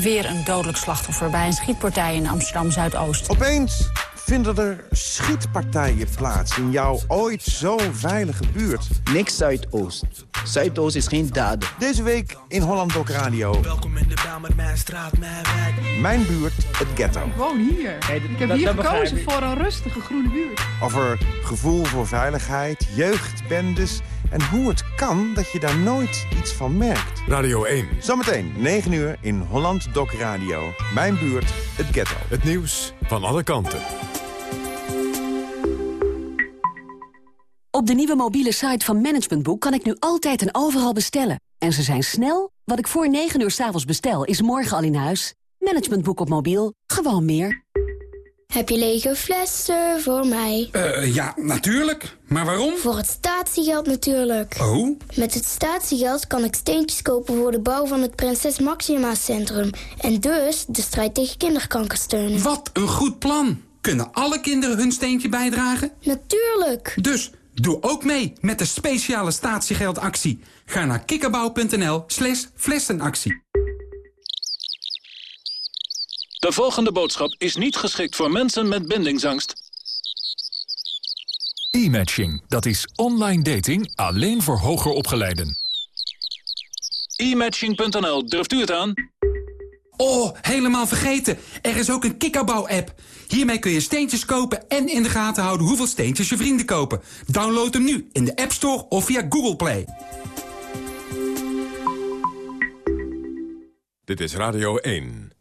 Weer een dodelijk slachtoffer bij een schietpartij in Amsterdam-Zuidoost. Opeens vinden er schietpartijen plaats in jouw ooit zo veilige buurt. Niks Zuidoost. Zuidoost is geen dader. Deze week in Holland Doc Radio. Welkom in de bel met mijn straat, mijn wijk. Mijn buurt, het ghetto. Ik woon hier. ik heb hier gekozen voor een rustige groene buurt. Over gevoel voor veiligheid, jeugdbendes en hoe het kan dat je daar nooit iets van merkt. Radio 1. Zometeen, 9 uur in Holland Doc Radio. Mijn buurt, het ghetto. Het nieuws van alle kanten. Op de nieuwe mobiele site van Management Boek kan ik nu altijd en overal bestellen. En ze zijn snel. Wat ik voor 9 uur s'avonds bestel, is morgen al in huis. Management Boek op mobiel. Gewoon meer. Heb je lege flessen voor mij? Eh, ja, natuurlijk. Maar waarom? Voor het statiegeld natuurlijk. Oh? Met het statiegeld kan ik steentjes kopen voor de bouw van het Prinses Maxima Centrum. En dus de strijd tegen kinderkanker steunen. Wat een goed plan. Kunnen alle kinderen hun steentje bijdragen? Natuurlijk. Dus doe ook mee met de speciale statiegeldactie. Ga naar kikkerbouw.nl slash flessenactie. De volgende boodschap is niet geschikt voor mensen met bindingsangst. E-matching, dat is online dating alleen voor hoger opgeleiden. E-matching.nl, durft u het aan? Oh, helemaal vergeten. Er is ook een kikkerbouw-app. Hiermee kun je steentjes kopen en in de gaten houden hoeveel steentjes je vrienden kopen. Download hem nu in de App Store of via Google Play. Dit is Radio 1.